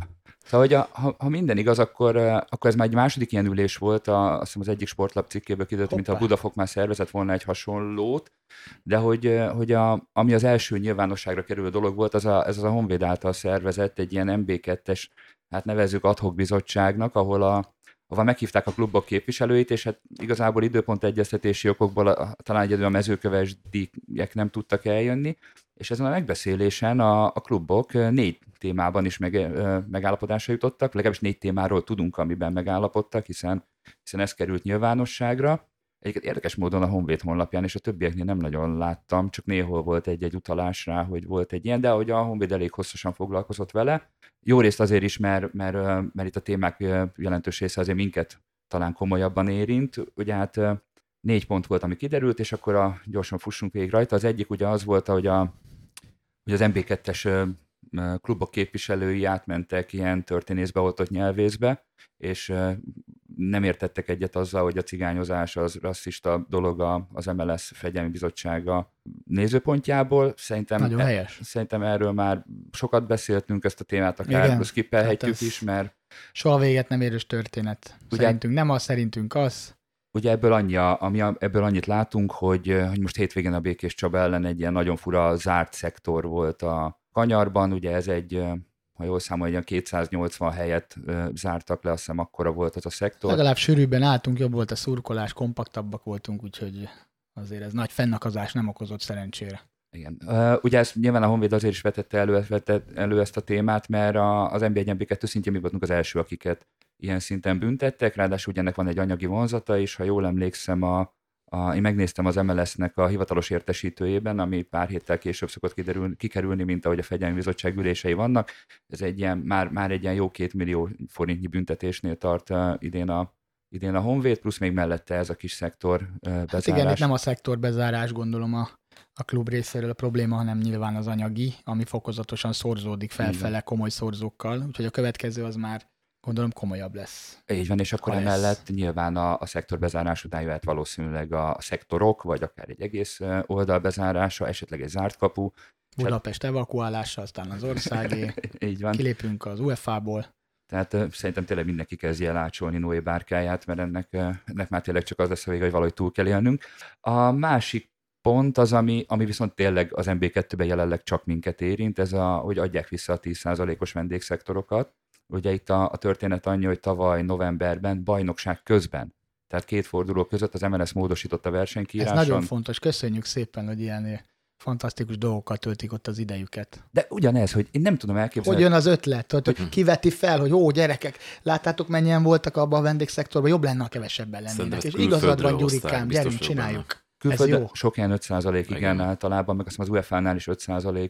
szóval hogy a, ha, ha, minden igaz, akkor, akkor ez már egy második ilyen ülés volt, a, azt hiszem az egyik sportlap cikkéből kiderült, mint a. Budafok már szervezett volna egy hasonlót, de hogy, hogy a, ami az első nyilvánosságra kerülő dolog volt, az a, ez az a Honvéd által szervezett egy ilyen MB2-es, hát nevezzük adhok bizottságnak, ahol a, ahol meghívták a klubok képviselőit, és hát igazából időpont egyeztetési okokból a, talán egyedül a mezőköves díjek nem tudtak eljönni, és ezen a megbeszélésen a, a klubok négy témában is meg, megállapodásra jutottak, legalábbis négy témáról tudunk, amiben megállapodtak, hiszen, hiszen ez került nyilvánosságra. Egyébként érdekes módon a Honvéd honlapján és a többieknél nem nagyon láttam, csak néhol volt egy-egy utalás rá, hogy volt egy ilyen, de hogy a Honvéd elég hosszasan foglalkozott vele. Jó részt azért is, mert, mert, mert itt a témák jelentős része azért minket talán komolyabban érint. Ugye hát négy pont volt, ami kiderült, és akkor a, gyorsan fussunk végig rajta. Az egyik ugye az volt, hogy, a, hogy az MB2-es ö, ö, klubok képviselői átmentek ilyen történészbe oltott nyelvészbe, és nem értettek egyet azzal, hogy a cigányozás az rasszista dolog az MLS fegyelmi bizottsága nézőpontjából. Szerintem, Nagyon helyes. E, szerintem erről már sokat beszéltünk, ezt a témát akár skippelhetjük hát is, mert... Soha véget nem érős történet. Ugye, szerintünk nem az, szerintünk az. Ugye ebből, annyi, ami, ebből annyit látunk, hogy, hogy most hétvégén a Békés Csaba ellen egy ilyen nagyon fura zárt szektor volt a kanyarban, ugye ez egy ha jól számolom, olyan 280 helyet zártak le, azt hiszem akkora volt az a szektor. Legalább sűrűbben álltunk, jobb volt a szurkolás, kompaktabbak voltunk, úgyhogy azért ez nagy fennakazás nem okozott szerencsére. Igen. Ugye ezt nyilván a Honvéd azért is vetette elő, vetette elő ezt a témát, mert az NBA 1 2 szintjén mi voltunk az első, akiket ilyen szinten büntettek, ráadásul ugye ennek van egy anyagi vonzata is, ha jól emlékszem, a, a, én megnéztem az MLS-nek a hivatalos értesítőjében, ami pár héttel később szokott kiderül, kikerülni, mint ahogy a fegyelmi bizottság ülései vannak. Ez egy ilyen, már, már egy ilyen jó két millió forintnyi büntetésnél tart uh, idén a, idén a Honvéd, plusz még mellette ez a kis szektor uh, bezárás. Hát igen, itt nem a szektor bezárás, gondolom a, a klub részéről a probléma, hanem nyilván az anyagi, ami fokozatosan szorzódik felfele komoly szorzókkal, úgyhogy a következő az már gondolom komolyabb lesz. Így van, és akkor ha emellett lesz. nyilván a, a szektor bezárás után jöhet valószínűleg a szektorok, vagy akár egy egész oldal bezárása, esetleg egy zárt kapu. Budapest evakuálása, aztán az országé. Így van. Kilépünk az UEFA-ból. Tehát szerintem tényleg mindenki kezdje el ácsolni Noé bárkáját, mert ennek, ennek már tényleg csak az lesz a vége, hogy valahogy túl kell élnünk. A másik pont az, ami, ami viszont tényleg az MB2-ben jelenleg csak minket érint, ez a, hogy adják vissza a 10%-os vendégszektorokat. Ugye itt a, a történet annyi, hogy tavaly novemberben bajnokság közben, tehát két forduló között az MLS módosította a versenykíráson. Ez nagyon fontos, köszönjük szépen, hogy ilyen fantasztikus dolgokkal töltik ott az idejüket. De ugyanez, hogy én nem tudom elképzelni. Hogy jön az ötlet, hogy, hogy kiveti fel, hogy ó, gyerekek, láttátok mennyien voltak abban a vendégszektorban, jobb lenne, ha kevesebben lennének. És igazad van, Gyurikám, gyerünk, csináljuk. Külföldön sok ilyen 5 igen, igen, általában, meg azt az UEFA-nál is 5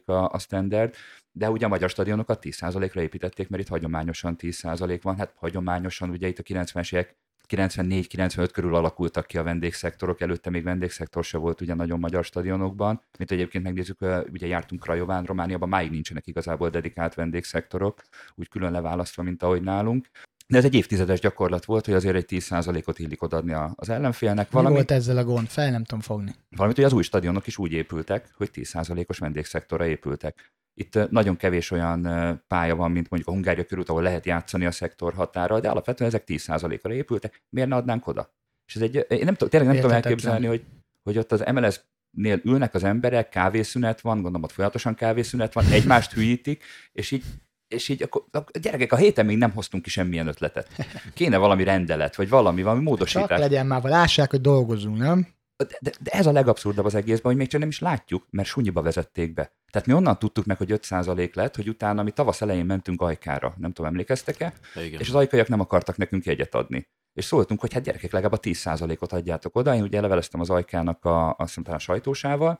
a, a standard, de ugye a magyar stadionokat 10%-ra építették, mert itt hagyományosan 10% van, hát hagyományosan ugye itt a 90-es évek 94-95 körül alakultak ki a vendégszektorok, előtte még vendégszektor se volt ugye nagyon magyar stadionokban, mint egyébként megnézzük, ugye jártunk Krajován, Romániában máig nincsenek igazából dedikált vendégszektorok, úgy külön leválasztva, mint ahogy nálunk. De ez egy évtizedes gyakorlat volt, hogy azért egy 10%-ot illik odaadni az ellenfélnek. Valami, Mi volt ezzel a gond? Fel nem tudom fogni. Valamit, hogy az új stadionok is úgy épültek, hogy 10%-os vendégszektorra épültek. Itt nagyon kevés olyan pálya van, mint mondjuk a Hungária körút, ahol lehet játszani a szektor határa, de alapvetően ezek 10%-ra épültek. Miért ne adnánk oda? És ez egy, én nem, tényleg nem tudom elképzelni, hogy, hogy ott az MLS nél ülnek az emberek, kávészünet van, gondolom ott folyamatosan kávészünet van, egymást hülyítik, és így és így akkor, a gyerekek, a héten még nem hoztunk ki semmilyen ötletet. Kéne valami rendelet, vagy valami, valami módosítás. Csak legyen már, lássák, hogy dolgozunk, nem? De, de, de, ez a legabszurdabb az egészben, hogy még csak nem is látjuk, mert sunyiba vezették be. Tehát mi onnan tudtuk meg, hogy 5% lett, hogy utána mi tavasz elején mentünk Ajkára, nem tudom, emlékeztek-e? Igen. És az ajkaiak nem akartak nekünk jegyet adni. És szóltunk, hogy hát gyerekek, legalább a 10%-ot adjátok oda. Én ugye leveleztem az ajkának a, a, a sajtósával,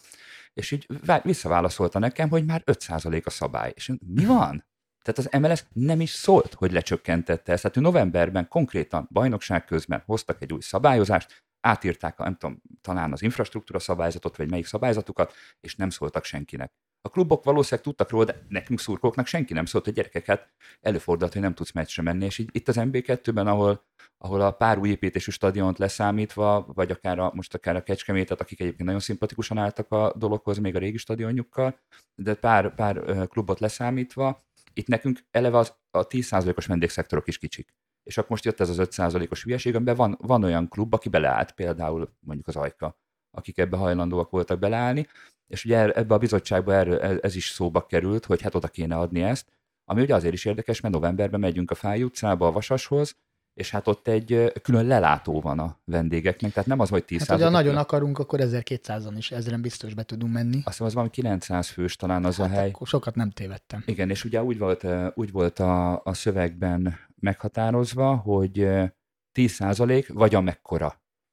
és így visszaválaszolta nekem, hogy már 5% a szabály. És mi van? Tehát az MLS nem is szólt, hogy lecsökkentette ezt. Tehát ő novemberben konkrétan bajnokság közben hoztak egy új szabályozást, átírták, nem tudom, talán az infrastruktúra szabályzatot, vagy melyik szabályzatukat, és nem szóltak senkinek. A klubok valószínűleg tudtak róla, de nekünk szurkolóknak senki nem szólt, hogy gyerekeket előfordult, hogy nem tudsz meccsre menni, és így, itt az MB2-ben, ahol, ahol a pár új építésű stadiont leszámítva, vagy akár a, most akár a Kecskemétet, akik egyébként nagyon szimpatikusan álltak a dologhoz, még a régi stadionjukkal, de pár, pár klubot leszámítva, itt nekünk eleve az, a 10%-os vendégszektorok is kicsik. És akkor most jött ez az 5%-os hülyeség, amiben van, van olyan klub, aki beleállt, például mondjuk az Ajka, akik ebbe hajlandóak voltak beleállni, és ugye ebbe a bizottságba erről, ez is szóba került, hogy hát oda kéne adni ezt, ami ugye azért is érdekes, mert novemberben megyünk a Fáj utcába, a Vasashoz, és hát ott egy külön lelátó van a vendégeknek, tehát nem az, hogy 10% Hát, ha nagyon akarunk, akkor 1200-an is, ezeren biztos be tudunk menni. Azt hiszem, az valami 900 fős talán az hát a hely. Akkor sokat nem tévedtem. Igen, és ugye úgy volt, úgy volt a, a szövegben meghatározva, hogy 10 vagy amekkora.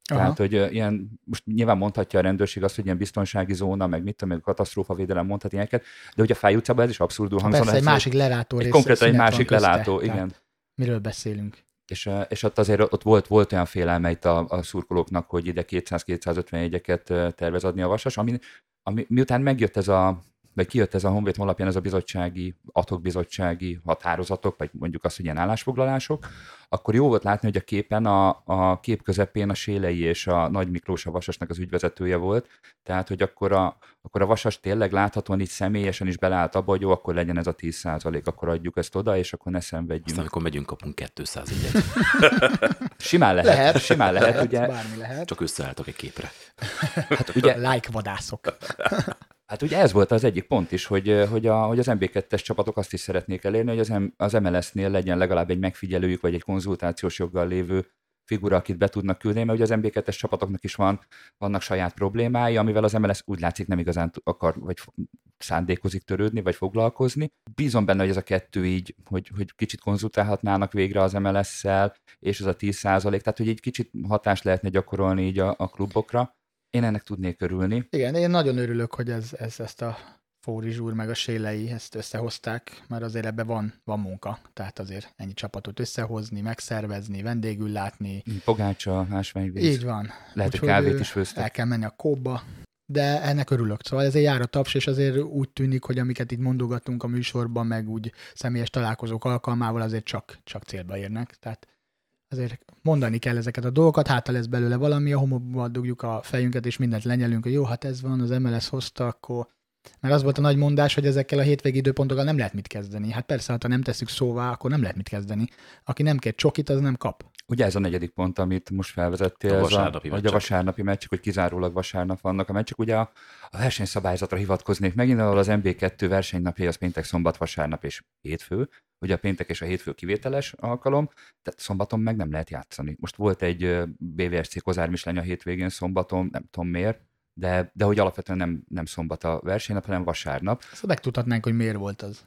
Aha. Tehát, hogy ilyen, most nyilván mondhatja a rendőrség azt, hogy ilyen biztonsági zóna, meg mit tudom, meg katasztrófavédelem mondhat ilyeneket, de ugye a Fáj utcában ez is abszurdul hangzana. Persze, egy másik lelátó. Konkrétan egy másik lelátó, közte, igen. Miről beszélünk? És, és ott azért ott volt, volt olyan félelme itt a, a szurkolóknak, hogy ide 200-250 jegyeket tervez adni a Vasas, ami, ami miután megjött ez a, vagy kijött ez a Honvéd honlapján ez a bizottsági, atok bizottsági határozatok, vagy mondjuk azt, hogy ilyen állásfoglalások, akkor jó volt látni, hogy a képen a, a kép közepén a Sélei és a Nagy Miklós a Vasasnak az ügyvezetője volt, tehát hogy akkor a, akkor a Vasas tényleg láthatóan így személyesen is beleállt abba, hogy jó, akkor legyen ez a 10 százalék, akkor adjuk ezt oda, és akkor ne szenvedjünk. Aztán, amikor megyünk, kapunk 200 egyet. Simán lehet, Lehet. simán lehet, lehet, ugye. Bármi lehet. Csak összeálltak egy képre. Hát ugye, Like vadászok. Hát ugye ez volt az egyik pont is, hogy, hogy, a, hogy az MB2-es csapatok azt is szeretnék elérni, hogy az, M, az MLS-nél legyen legalább egy megfigyelőjük, vagy egy konzultációs joggal lévő figura, akit be tudnak küldeni, mert ugye az MB2-es csapatoknak is van, vannak saját problémái, amivel az MLS úgy látszik nem igazán akar, vagy szándékozik törődni, vagy foglalkozni. Bízom benne, hogy ez a kettő így, hogy, hogy kicsit konzultálhatnának végre az MLS-szel, és ez a 10 százalék, tehát hogy egy kicsit hatást lehetne gyakorolni így a, a klubokra. Én ennek tudnék örülni. Igen, én nagyon örülök, hogy ez, ez ezt a Fóri úr meg a Sélei ezt összehozták, mert azért ebbe van, van munka. Tehát azért ennyi csapatot összehozni, megszervezni, vendégül látni. Pogácsa, ásványvíz. Így van. Lehet, hogy Úgyhogy, kávét is főztek. El kell menni a kóba, de ennek örülök. Szóval ezért jár a taps, és azért úgy tűnik, hogy amiket itt mondogatunk a műsorban, meg úgy személyes találkozók alkalmával azért csak, csak célba érnek. Tehát azért mondani kell ezeket a dolgokat, hát ha lesz belőle valami, a homokba dugjuk a fejünket, és mindent lenyelünk, hogy jó, hát ez van, az MLS hozta, akkor mert az volt a nagy mondás, hogy ezekkel a hétvégi időpontokkal nem lehet mit kezdeni. Hát persze, ha nem tesszük szóvá, akkor nem lehet mit kezdeni. Aki nem kér csokit, az nem kap. Ugye ez a negyedik pont, amit most felvezettél, A ez vasárnapi a, hogy a meccsek. vasárnapi meccsek, hogy kizárólag vasárnap vannak a meccsek. Ugye a, a versenyszabályzatra hivatkoznék megint, ahol az MB2 versenynapja az péntek, szombat, vasárnap és hétfő. Ugye a péntek és a hétfő kivételes alkalom, tehát szombaton meg nem lehet játszani. Most volt egy BVSC Kozár Misleny a hétvégén szombaton, nem tudom miért, de, de hogy alapvetően nem, nem szombat a versenynap, hanem vasárnap. Ezt megtudhatnánk, hogy miért volt az.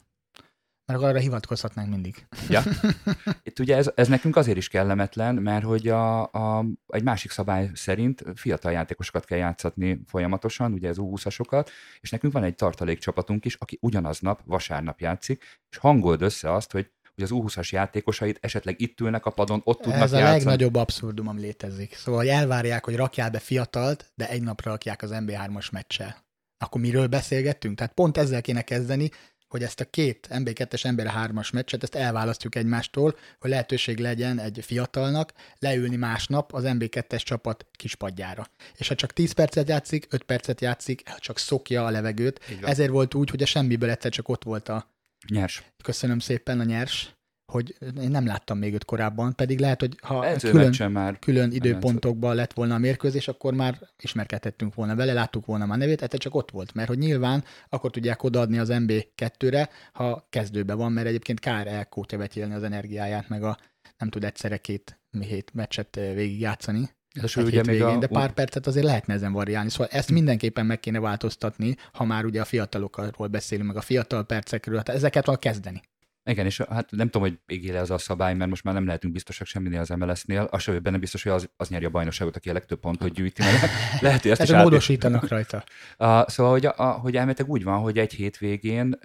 Mert arra hivatkozhatnánk mindig. Ja. Itt ugye ez, ez nekünk azért is kellemetlen, mert hogy a, a, egy másik szabály szerint fiatal játékosokat kell játszatni folyamatosan, ugye az U20-asokat, és nekünk van egy tartalékcsapatunk is, aki ugyanaznap, vasárnap játszik, és hangold össze azt, hogy hogy az U20-as játékosait esetleg itt ülnek a padon, ott tudnak Ez a játszani. legnagyobb abszurdum, ami létezik. Szóval, hogy elvárják, hogy rakjál be fiatalt, de egy napra rakják az MB3-as meccsel. Akkor miről beszélgettünk? Tehát pont ezzel kéne kezdeni, hogy ezt a két MB2-es MB3-as meccset, ezt elválasztjuk egymástól, hogy lehetőség legyen egy fiatalnak leülni másnap az MB2-es csapat kispadjára. És ha csak 10 percet játszik, 5 percet játszik, csak szokja a levegőt. Ezért volt úgy, hogy a semmiből egyszer csak ott volt a Nyers. köszönöm szépen a nyers, hogy én nem láttam még őt korábban, pedig lehet, hogy ha külön, már külön időpontokban lett volna a mérkőzés, akkor már ismerkedhettünk volna vele, láttuk volna már nevét, egyszer csak ott volt, mert hogy nyilván akkor tudják odaadni az MB2-re, ha kezdőbe van, mert egyébként kár elkótya vetélni az energiáját, meg a nem tud egyszerre két hét meccset eh, végig játszani. És Egy ugye még a, de pár percet azért lehetne ezen variálni. Szóval ezt mindenképpen meg kéne változtatni, ha már ugye a fiatalokról beszélünk, meg a fiatal percekről, hát ezeket kell kezdeni. Igen, és hát nem tudom, hogy égél az a szabály, mert most már nem lehetünk biztosak semminél az MLS-nél. Az sem benne biztos, hogy az, az nyeri a bajnokságot, aki a legtöbb pontot gyűjti. Mert lehet, hogy ezt is át... módosítanak rajta. A, szóval, hogy, a, hogy elméletileg úgy van, hogy egy hétvégén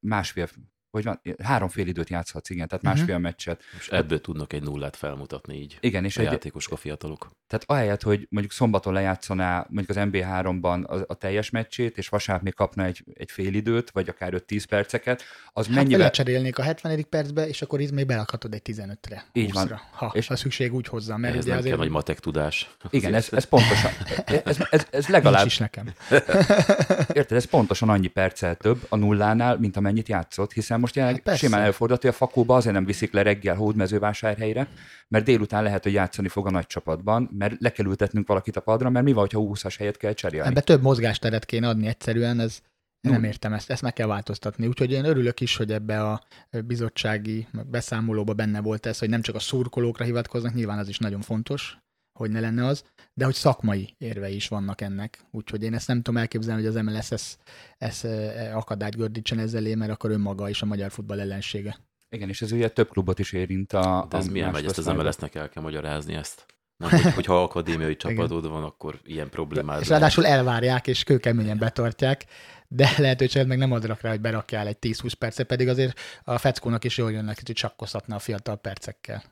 másfél, hogy van, három fél időt játszhatsz, igen, tehát másfél uh-huh. meccset. És ebből tudnak egy nullát felmutatni így. Igen, és a egy, játékosok, a fiatalok. tehát ahelyett, hogy mondjuk szombaton lejátszaná mondjuk az MB3-ban a, a teljes meccsét, és vasárnap még kapna egy, egy fél időt, vagy akár 5-10 perceket, az Hát mennyivel... lecserélnék a 70. percbe, és akkor itt még berakhatod egy 15-re. Így van. 20-ra, Ha, És- és a szükség úgy hozzá, mert Ehhez ugye nem azért kell nagy matek tudás. Igen, ez, ez pontosan, ez, ez, ez nincs legalább, is nekem. Érted, ez pontosan annyi perccel több a nullánál, mint amennyit játszott, hiszen most jelenleg Hát persze. simán előfordult, hogy a fakóba azért nem viszik le reggel hódmezővásárhelyre, mert délután lehet, hogy játszani fog a nagy csapatban, mert le kell ültetnünk valakit a padra, mert mi van, ha 20-as helyet kell cserélni. Ebbe több mozgásteret kéne adni egyszerűen, ez én nem Null. értem ezt, ezt meg kell változtatni. Úgyhogy én örülök is, hogy ebbe a bizottsági beszámolóba benne volt ez, hogy nem csak a szurkolókra hivatkoznak, nyilván az is nagyon fontos, hogy ne lenne az, de hogy szakmai érvei is vannak ennek. Úgyhogy én ezt nem tudom elképzelni, hogy az MLS ezt, ezt eh, akadályt gördítsen ezzel elé, mert akkor önmaga is a magyar futball ellensége. Igen, és ez ugye több klubot is érint a... De ez a milyen megy, ezt az. MLS-nek el kell magyarázni ezt. Nem, hogy, hogyha akadémiai csapatod van, akkor ilyen problémád És ráadásul elvárják, és kőkeményen betartják, de lehet, hogy meg nem adnak rá, hogy berakjál egy 10-20 percet, pedig azért a feckónak is jól jönnek, hogy csakkozhatna a fiatal percekkel.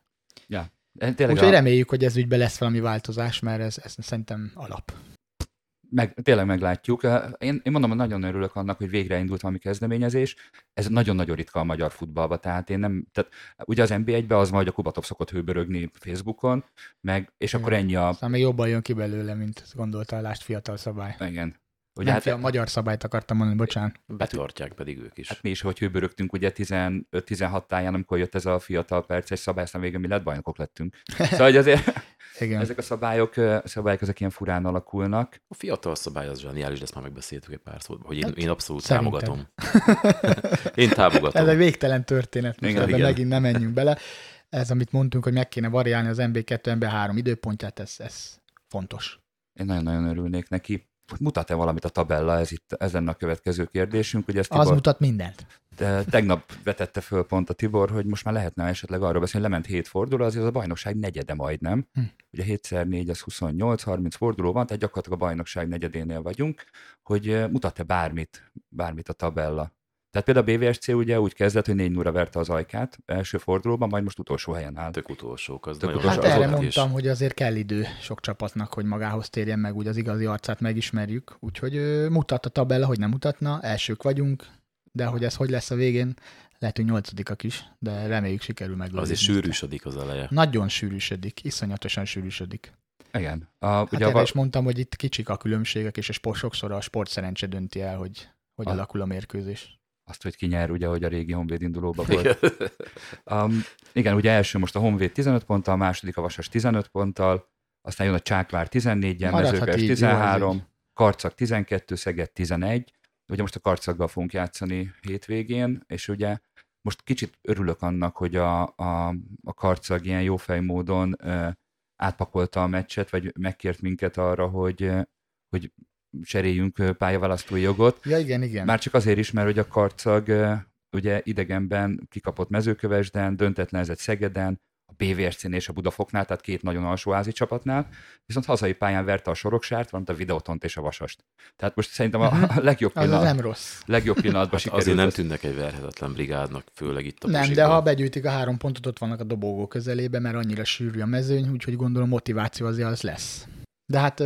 Ja. Tényleg Úgyhogy a, reméljük, hogy ez ügyben lesz valami változás, mert ez, ez szerintem alap. meg, tényleg meglátjuk. Én, én mondom, hogy nagyon örülök annak, hogy végre indult valami kezdeményezés. Ez nagyon-nagyon ritka a magyar futballban, tehát én nem, tehát ugye az NB1-ben az van, hogy a Kubatov szokott hőbörögni Facebookon, meg, és Igen. akkor ennyi a... Aztán még jobban jön ki belőle, mint gondoltál, lást fiatal szabály. Igen. Ugye nem, hát, a magyar szabályt akartam mondani, bocsánat. Betartják pedig ők is. Hát mi is, hogy hőbörögtünk ugye 15-16 táján, amikor jött ez a fiatal perces szabály, aztán végül mi lett bajnokok lettünk. Szóval hogy azért Igen. ezek a szabályok, szabályok ezek ilyen furán alakulnak. A fiatal szabály az zseniális, de ezt már megbeszéltük egy pár szót, hogy én, hát, én abszolút Szerintem. támogatom. én támogatom. Ez egy végtelen történet, most ebben megint nem menjünk bele. Ez, amit mondtunk, hogy meg kéne variálni az MB2, MB3 időpontját, ez, ez fontos. Én nagyon-nagyon örülnék neki mutat-e valamit a tabella, ez itt ez lenne a következő kérdésünk. Ugye ezt Tibor, az mutat mindent. De tegnap vetette föl pont a Tibor, hogy most már lehetne esetleg arról beszélni, hogy lement 7 forduló, azért az a bajnokság negyede majdnem. Hm. Ugye 7x4 az 28-30 forduló van, tehát gyakorlatilag a bajnokság negyedénél vagyunk, hogy mutat-e bármit, bármit a tabella. Tehát például a BVSC ugye úgy kezdett, hogy 4 0 verte az ajkát első fordulóban, majd most utolsó helyen áll. Tök utolsók, az Tök utolsó, Hát erre mondtam, is. hogy azért kell idő sok csapatnak, hogy magához térjen meg, úgy az igazi arcát megismerjük. Úgyhogy ö, mutat a tabella, hogy nem mutatna, elsők vagyunk, de hogy ez hogy lesz a végén, lehet, hogy nyolcadikak is, de reméljük sikerül meg. Azért sűrűsödik az eleje. Nagyon sűrűsödik, iszonyatosan sűrűsödik. Igen. A, hát ugye a... is mondtam, hogy itt kicsik a különbségek, és a sport, sokszor a sport szerencse dönti el, hogy hogy a... alakul a mérkőzés azt, hogy ki nyer, ugye, hogy a régi Honvéd indulóba volt. um, igen, ugye első most a Honvéd 15 ponttal, második a Vasas 15 ponttal, aztán jön a Csákvár 14-en, Mezőkes 13, Karcag 12, Szeged 11. Ugye most a Karcaggal fogunk játszani hétvégén, és ugye most kicsit örülök annak, hogy a, a, a Karcag ilyen jófej módon uh, átpakolta a meccset, vagy megkért minket arra, hogy, hogy cseréljünk pályaválasztói jogot. Ja, igen, igen. Már csak azért is, mert hogy a karcag ugye idegenben kikapott mezőkövesden, döntetlenezett Szegeden, a BVSC-nél és a Budafoknál, tehát két nagyon alsóházi csapatnál, viszont hazai pályán verte a Soroksárt, valamint a Videotont és a Vasast. Tehát most szerintem a, legjobb, pillanat, nem rossz. legjobb pillanatban hát sikerült. Azért nem tűnnek egy verhetetlen brigádnak, főleg itt a Nem, de ha begyűjtik a három pontot, ott vannak a dobogó közelébe, mert annyira sűrű a mezőny, úgyhogy gondolom motiváció azért az lesz. De hát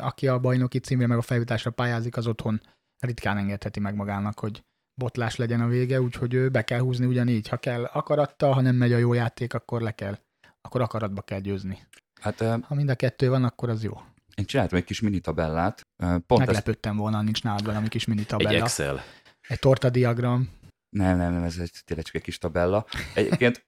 aki a bajnoki címre meg a feljutásra pályázik, az otthon ritkán engedheti meg magának, hogy botlás legyen a vége, úgyhogy be kell húzni ugyanígy. Ha kell akarattal, ha nem megy a jó játék, akkor le kell, akkor akaratba kell győzni. Hát, ha mind a kettő van, akkor az jó. Én csináltam egy kis mini tabellát. Pont Meglepődtem ezt... volna, nincs nálad valami kis mini tabella. Egy Excel. Egy tortadiagram. Nem, nem, nem, ez egy, tényleg csak egy kis tabella. Egyébként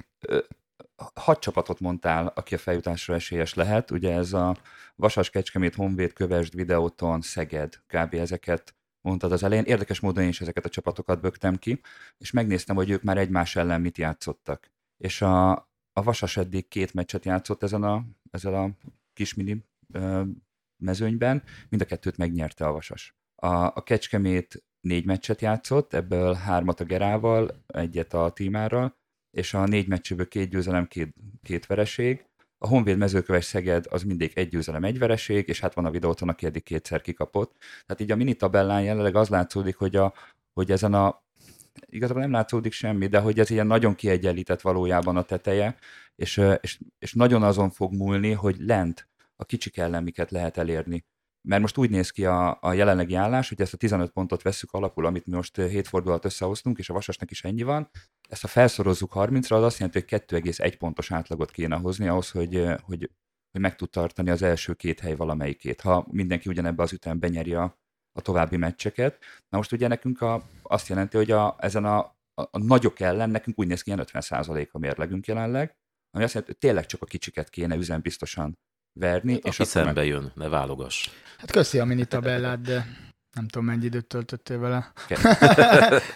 hat csapatot mondtál, aki a feljutásra esélyes lehet. Ugye ez a Vasas, Kecskemét, Honvéd, Kövesd, Videóton, Szeged, kb. ezeket mondtad az elején. Érdekes módon én is ezeket a csapatokat bögtem ki, és megnéztem, hogy ők már egymás ellen mit játszottak. És a, a Vasas eddig két meccset játszott ezen a, ezzel a kis mini ö, mezőnyben, mind a kettőt megnyerte a Vasas. A, a Kecskemét négy meccset játszott, ebből hármat a Gerával, egyet a Tímárral, és a négy meccséből két győzelem, két, két vereség. A Honvéd mezőköves Szeged az mindig egy győzelem, egy vereség, és hát van a videóton, aki eddig kétszer kikapott. Tehát így a mini tabellán jelenleg az látszódik, hogy, a, hogy ezen a igazából nem látszódik semmi, de hogy ez ilyen nagyon kiegyenlített valójában a teteje, és, és, és nagyon azon fog múlni, hogy lent a kicsik ellen miket lehet elérni. Mert most úgy néz ki a, a jelenlegi állás, hogy ezt a 15 pontot veszük alapul, amit mi most hét fordulat összehoztunk, és a Vasasnak is ennyi van. Ezt ha felszorozzuk 30-ra, az azt jelenti, hogy 2,1 pontos átlagot kéne hozni ahhoz, hogy, hogy, hogy meg tud tartani az első két hely valamelyikét, ha mindenki ugyanebbe az ütemben nyeri a, a további meccseket. Na most ugye nekünk a, azt jelenti, hogy a, ezen a, a, a nagyok ellen nekünk úgy néz ki, ilyen 50% a mérlegünk jelenleg, ami azt jelenti, hogy tényleg csak a kicsiket kéne üzenbiztosan verni. Hát, és szembe meg... jön, ne válogass. Hát köszi a mini tabellát, de nem tudom, mennyi időt töltöttél vele.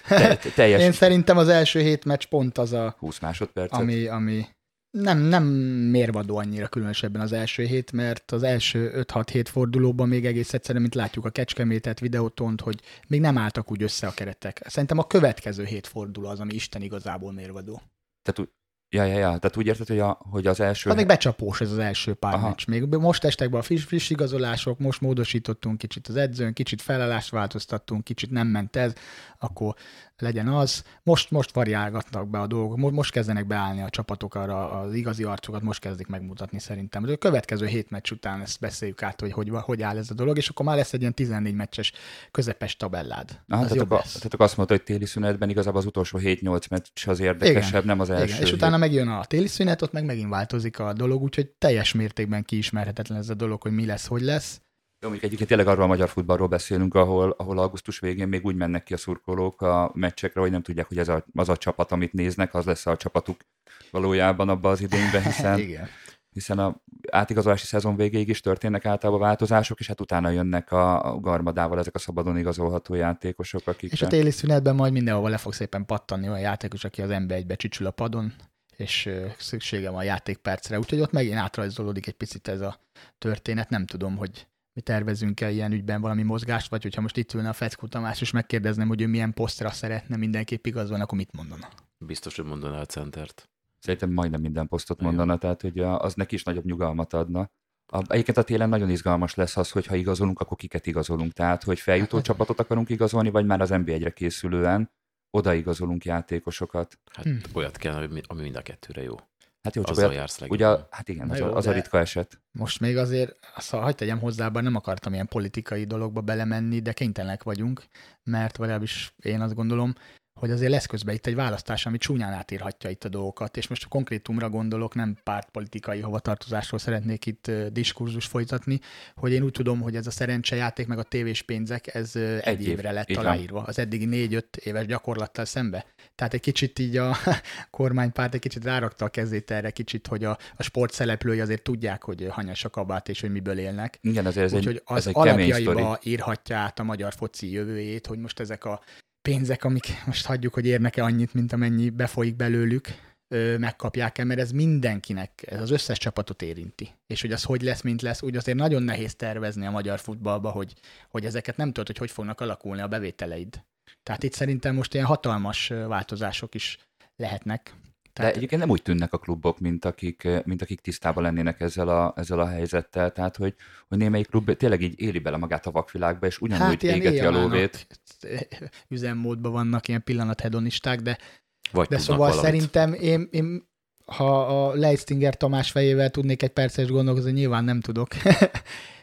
Te, teljes... Én szerintem az első hét meccs pont az a... 20 másodperc. Ami, ami nem, nem mérvadó annyira különösebben az első hét, mert az első 5-6-7 fordulóban még egész egyszerűen, mint látjuk a kecskemétet, videótont, hogy még nem álltak úgy össze a keretek. Szerintem a következő hét forduló az, ami Isten igazából mérvadó. Tehát Ja, ja, ja. Tehát úgy érted, hogy, a, hogy az első... Hát még becsapós ez az első pár Aha. meccs. Még most estek be a friss, friss igazolások, most módosítottunk kicsit az edzőn, kicsit felállást változtattunk, kicsit nem ment ez, akkor legyen az. Most, most variálgatnak be a dolgok, most, kezdenek beállni a csapatok arra, az igazi arcokat most kezdik megmutatni szerintem. De a következő hét meccs után ezt beszéljük át, hogy, hogy hogy áll ez a dolog, és akkor már lesz egy ilyen 14 meccses közepes tabellád. Aha, az tehát, jobb lesz. tehát azt mondta, hogy téli szünetben igazából az utolsó 7-8 meccs az érdekesebb, Igen. nem az első. Igen, és hét. utána megjön a téli szünet, ott meg megint változik a dolog, úgyhogy teljes mértékben kiismerhetetlen ez a dolog, hogy mi lesz, hogy lesz. Jó, mondjuk egyébként tényleg arról a magyar futballról beszélünk, ahol, ahol augusztus végén még úgy mennek ki a szurkolók a meccsekre, hogy nem tudják, hogy ez a, az a csapat, amit néznek, az lesz a csapatuk valójában abban az idényben, hiszen, Igen. hiszen a átigazolási szezon végéig is történnek általában változások, és hát utána jönnek a, a garmadával ezek a szabadon igazolható játékosok, akik... És a téli szünetben majd mindenhol le fog szépen pattanni olyan játékos, aki az ember egybe csücsül a padon, és szüksége van a játékpercre. Úgyhogy ott megint átrajzolódik egy picit ez a történet. Nem tudom, hogy mi tervezünk-e ilyen ügyben valami mozgást, vagy hogyha most itt ülne a Feckó Tamás, és megkérdezném, hogy ő milyen posztra szeretne mindenképp igazolni, akkor mit mondana? Biztos, hogy mondaná a centert. Szerintem majdnem minden posztot mondana, tehát hogy a- az neki is nagyobb nyugalmat adna. A, egyébként a télen nagyon izgalmas lesz az, hogy ha igazolunk, akkor kiket igazolunk. Tehát, hogy feljutó csapatot akarunk igazolni, vagy már az NB1-re készülően odaigazolunk játékosokat. Hát Hm. olyat kell, ami- ami mind a kettőre jó. Hát jó, csak Azzal jársz ugye, legjobban. hát igen, Na az, jó, a, az a ritka eset. Most még azért, szóval hagyd tegyem hozzá, bár nem akartam ilyen politikai dologba belemenni, de kénytelenek vagyunk, mert legalábbis én azt gondolom, hogy azért lesz közben itt egy választás, ami csúnyán átírhatja itt a dolgokat, és most a konkrétumra gondolok, nem pártpolitikai hovatartozásról szeretnék itt diskurzus folytatni, hogy én úgy tudom, hogy ez a szerencsejáték meg a tévés pénzek, ez egy, Egy év, évre lett így van. aláírva, az eddigi négy-öt éves gyakorlattal szembe. Tehát egy kicsit így a kormánypárt egy kicsit rárakta a kezét erre, kicsit, hogy a, a sport szereplői azért tudják, hogy hanyas a kabát és hogy miből élnek. Igen, azért ez Úgyhogy egy, az ez egy alapjaiba írhatja át a magyar foci jövőjét, hogy most ezek a pénzek, amik most hagyjuk, hogy érnek-e annyit, mint amennyi befolyik belőlük, megkapják-e, mert ez mindenkinek, ez az összes csapatot érinti. És hogy az hogy lesz, mint lesz, úgy azért nagyon nehéz tervezni a magyar futballba, hogy, hogy ezeket nem tudod, hogy hogy fognak alakulni a bevételeid. Tehát itt szerintem most ilyen hatalmas változások is lehetnek. De Tehát egyébként nem úgy tűnnek a klubok, mint akik, mint akik tisztában lennének ezzel a, ezzel a helyzettel. Tehát, hogy, hogy némelyik klub tényleg így éli bele magát a vakvilágba, és ugyanúgy hát égeti a lóvét. üzemmódban vannak ilyen pillanathedonisták, de Vagy De szóval valamit. szerintem én, én, ha a Leitstinger Tamás fejével tudnék egy perces gondolkozni, nyilván nem tudok.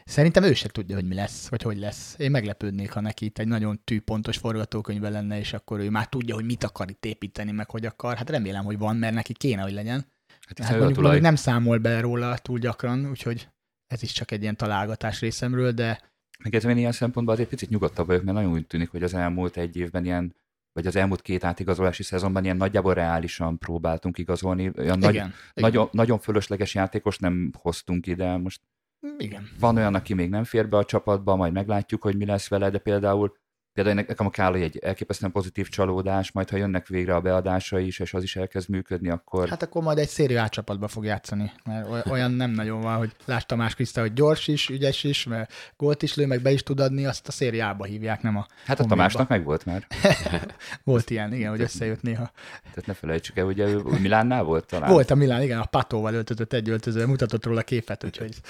Szerintem ő se tudja, hogy mi lesz, vagy hogy lesz. Én meglepődnék, ha neki itt egy nagyon tűpontos forgatókönyve lenne, és akkor ő már tudja, hogy mit akar itt építeni, meg hogy akar. Hát remélem, hogy van, mert neki kéne, hogy legyen. Hát, Hát mondjuk, mondjuk nem számol be róla túl gyakran, úgyhogy ez is csak egy ilyen találgatás részemről, de Meg ez én ilyen szempontból azért picit nyugodtabb vagyok, mert nagyon úgy tűnik, hogy az elmúlt egy évben ilyen, vagy az elmúlt két átigazolási szezonban ilyen nagyjából reálisan próbáltunk igazolni. Olyan nagy, igen. igen. nagyon, nagyon fölösleges játékos nem hoztunk ide. Most igen. van olyan, aki még nem fér be a csapatba, majd meglátjuk, hogy mi lesz vele, de például Például nekem a Kála egy elképesztően pozitív csalódás, majd ha jönnek végre a beadásai is, és az is elkezd működni, akkor Hát akkor majd egy szériá A csapatba fog játszani, mert oly- olyan nem nagyon van, hogy lásd Tamás Kriszta, hogy gyors is, ügyes is, mert gólt is lő, meg be is tud adni, azt a szériába hívják, nem a hát a. Tamásnak meg volt már. Volt ilyen, igen, hogy összejött néha. Tehát ne felejtsük el, ugye ő Milánnál volt talán. Volt a Milán, igen, a Patóval öltözött egy öltöző, mutatott róla képet, úgyhogy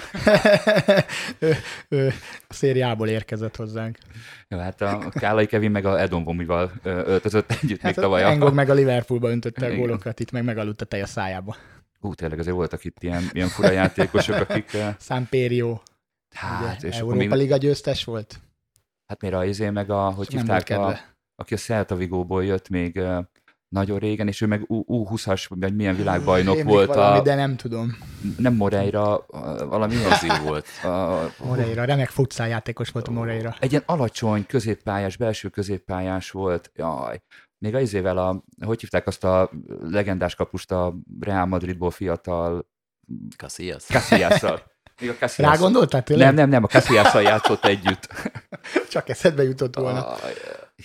ő, ő a szériából érkezett hozzánk. Jó, hát a Kálai Kevin meg a Edon Vomival öltözött együtt még Hát tavaly. a a- Engog meg a Liverpoolba öntötte a gólokat, itt meg megaludt a tej a szájába. Hú, tényleg azért voltak itt ilyen, ilyen fura játékosok, akik... ö, Samperio, Hát, ugye, és Európa még, Liga győztes volt. hát miért a izé meg a, hogy hívták, a, aki a Celta Vigóból jött még nagyon régen, és ő meg U- U20-as, vagy milyen világbajnok Én volt, valami, a, de nem tudom. nem Moreira, valami Brazil volt. a, Moreira, remek futszál játékos volt a Moreira. egy ilyen alacsony, középpályás, belső középpályás volt. Jaj. Még az izével a, hogy hívták azt a legendás kapust a Real Madridból fiatal Casillas. casillas Még a Rá Casillas gondoltál tényleg? Nem, nem, nem, a casillas játszott együtt. Csak eszedbe jutott volna. A,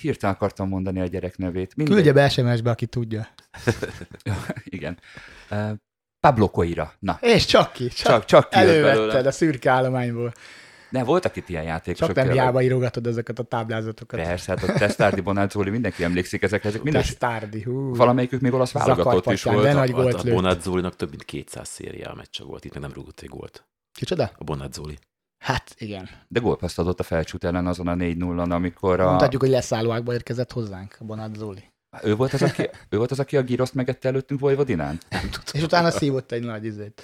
hirtelen akartam mondani a gyerek nevét. Mindegy. Küldje be SMS-be, aki tudja. Igen. Uh, Pablo Coira. Na, És csak ki, csak, csak, csak kijött elővetted belőle. a szürke állományból. Ne, voltak itt ilyen játékosok. Csak nem tényleg. hiába írogatod ezeket a táblázatokat. Persze, hát a Testárdi Bonázzoli, mindenki emlékszik ezekre. Ezek minden, Testárdi, hú. valamelyikük még olasz válogatott is volt. de nagy A, gólt a lőtt. Bonazzolinak több mint 200 szériá meccse volt, itt meg nem rúgott egy gólt. Kicsoda? A Bonazzoli. Hát igen. De gólpaszt adott a felcsút ellen azon a 4-0-on, amikor a... Mondhatjuk, hogy leszállóákba érkezett hozzánk a Bonazzoli. Ő volt, az, aki, ő volt az, aki a gíroszt megette előttünk Vojvodinán? És utána szívott egy nagy izét.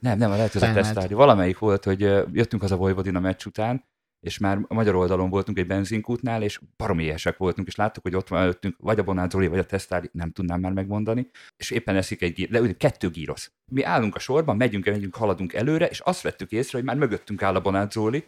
Nem, nem, lehet, hogy ez a tesztárgya. Valamelyik volt, hogy jöttünk az a Vojvodina meccs után, és már a magyar oldalon voltunk egy benzinkútnál, és baromi éhesek voltunk, és láttuk, hogy ott van előttünk vagy a Bonázzoli, vagy a Tesztári, nem tudnám már megmondani, és éppen eszik egy de kettő gírosz. Mi állunk a sorban, megyünk, megyünk, haladunk előre, és azt vettük észre, hogy már mögöttünk áll a Bonázzoli,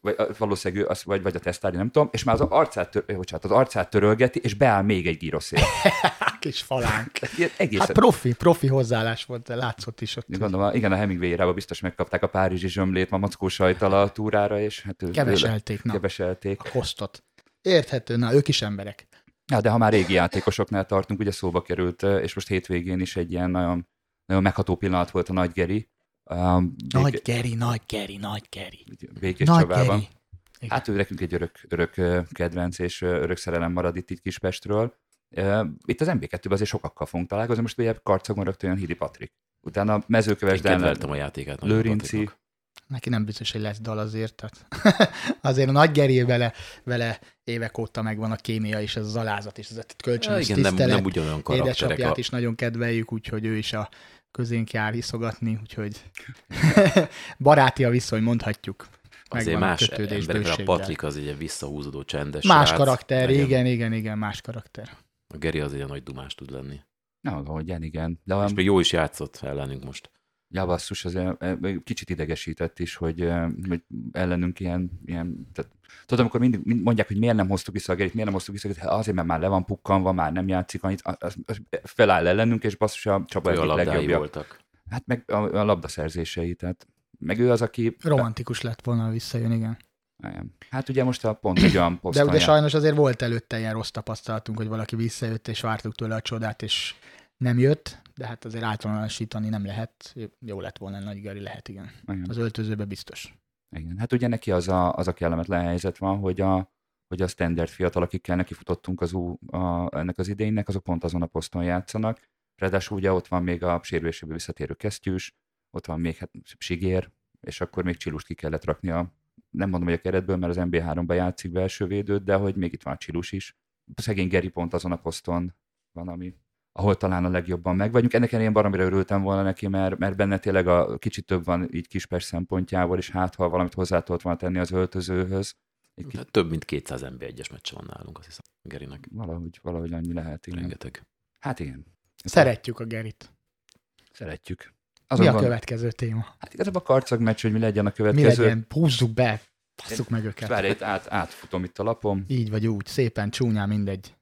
vagy valószínűleg az, vagy, vagy a Tesztári, nem tudom, és már az arcát, tör, ö, bocsánat, az arcát törölgeti, és beáll még egy gíroszél. Kis falánk. Ilyen Egészen, Hát profi, profi hozzáállás volt, de látszott is ott. Gondolom, igen, a Hemingway-rába biztos megkapták a párizsi zsömlét ma mackó sajtal a túrára, és hát ő- Keveselték, na, keveselték. a kosztot. Érthető, na, ők is emberek. Ja, de ha már régi játékosoknál tartunk, ugye szóba került, és most hétvégén is egy ilyen nagyon, nagyon megható pillanat volt a Nagy Geri. Um, Nagy Geri, nagy Geri, nagy Geri. Békés Nagy Csabában. Geri. Igen. Hát ő nekünk egy örök, örök kedvenc és örök szerelem marad itt, itt Kispestről. Itt az MB2-ben azért sokakkal fogunk találkozni, most ugye karcagon rögtön jön Hidi Patrik. Utána Én mezőkövesden kedveltem a játékát. Lőrinci, Patriknak. Neki nem biztos, hogy lesz dal azért. Tehát azért a nagy Geri vele, vele évek óta megvan a kémia és ez az alázat és ez a Ja, kölcsönös igen, nem, tisztelet. nem ugyanolyan karakterek. Édesapját A, is nagyon kedveljük, úgyhogy ő is a közénk jár iszogatni, úgyhogy baráti a viszony, mondhatjuk. azért megvan a más kötődés emberek, mert a. Patrik az egy ilyen visszahúzódó, csendes Más srác, karakter, meg igen, igen, igen, más karakter. A Geri az egy nagy dumás tud lenni. nem, ahogy igen, igen. De És olyan, még jó is játszott ellenünk most. ja, basszus, az kicsit idegesített is, hogy, hogy ellenünk ilyen, ilyen tehát, tudod, amikor mindig mind mondják, hogy miért nem hoztuk vissza a Gerit, miért nem hoztuk vissza a Gerit, Hát azért, mert már le van pukkanva, már nem játszik annyit, az, az, feláll ellenünk, és basszus a csapa Ő a egyik legjobbja. voltak. Hát meg a, a labdaszerzései, tehát meg ő az, aki... Romantikus lett volna, ha visszajön, igen. Igen. Hát ugye most a pont egy olyan De poszton ugye jár- sajnos azért volt előtte ilyen rossz tapasztalatunk, hogy valaki visszajött, és vártuk tőle a csodát, és nem jött, de hát azért általánosítani nem lehet. Jó lett volna Nagy Geri, lehet, igen. Igen. Az öltözőbe biztos. Igen. Hát ugye neki az a, az a kellemetlen helyzet van, hogy a, hogy a standard fiatal, akikkel neki futottunk az U, a, ennek az idénynek, azok pont azon a poszton játszanak. Ráadásul ugye ott van még a sérüléséből visszatérő kesztyűs, ott van még hát Sigér, és akkor még Csilust ki kellett rakni a, nem mondom, hogy a keretből, mert az MB3-ban játszik belső védőt, de hogy még itt van a Csilus is. Szegény Geri pont azon a poszton van, ami, ahol talán a legjobban meg vagyunk. Ennek én baromira örültem volna neki, mert, mert benne tényleg a kicsit több van így Kispest szempontjából, és hát ha valamit hozzá tudott volna tenni az öltözőhöz, egy kicsit, Hát több mint 200 NB1-es meccse van nálunk, azt hiszem, Gerinek. valahogy, valahogy annyi lehet, igen. Rengeteg. Hát igen. Szeretjük a Gerit. Szeretjük. Mi Azon a van, következő téma? Hát igazából a karcag meccs, hogy mi legyen a Mi következő. legyen? Húzzuk be, passzuk meg őket. Várj, itt át, átfutom itt a lapom. Így vagy úgy, szépen, csúnyán, mindegy.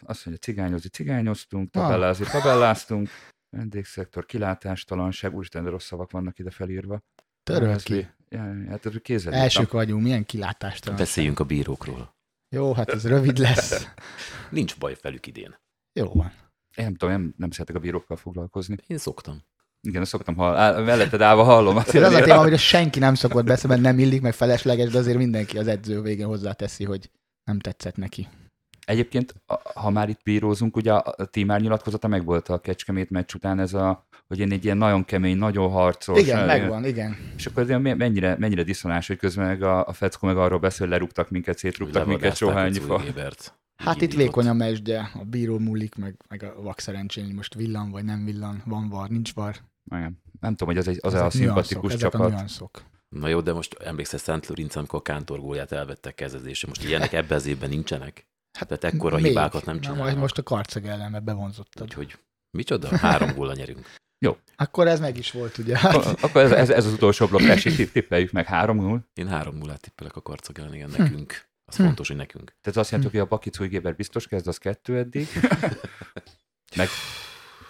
Azt mondja, cigányozni, cigányoztunk, tabellázni, tabelláztunk. Vendégszektor, kilátástalanság, úristen, de rossz szavak vannak ide felírva. Töröl ki. Ja, ja, hát ez kézzel Elsők vagyunk, milyen kilátástalan. Beszéljünk a bírókról. Jó, hát ez rövid lesz. Nincs baj velük idén. Jó van. Én nem tudom, nem, nem szeretek a bírókkal foglalkozni. Én szoktam. Igen, szoktam, hall, áll, melletted állva hallom. Azt Ez az a téma, amire senki nem szokott beszélni, mert nem illik, meg felesleges, de azért mindenki az edző végén hozzáteszi, hogy nem tetszett neki. Egyébként, ha már itt bírózunk, ugye a Tímár nyilatkozata meg volt a Kecskemét meccs után, ez a, hogy én egy ilyen nagyon kemény, nagyon harcos. Igen, megvan, igen. És akkor ez mennyire, mennyire diszonás, hogy közben meg a, a Feckó meg arról beszél, hogy lerúgtak minket, szétrúgtak minket Levagázták a sohányi fa. Hát itt vékony a meccs, de a bíró múlik, meg, meg a vak szerencsén, hogy most villan vagy nem villan, van var, nincs var. Igen. Nem tudom, hogy az, egy, az Ezek a szimpatikus nüanszok, ezek a csapat. nüanszok. Na jó, de most emlékszel Szent Lőrinc, amikor a Kántor gólját elvettek kezdezésre. Most ilyenek ebben az évben nincsenek. Hát Tehát ekkora még. hibákat nem Na, csinálnak. majd most a karceg ellen, mert bevonzottad. Úgyhogy micsoda? Három góla nyerünk. Akkor ez meg is volt, ugye? Hát, Ak- Akkor ez, ez, ez az utolsó blokk, tipp- tippeljük meg 3 0 Én három nullát tippelek a karcag ellen, igen, Hm. nekünk. Az Hm. fontos, hogy nekünk. Tehát azt jelenti, hogy a Bakic Újgéber biztos kezd, az kettő eddig. meg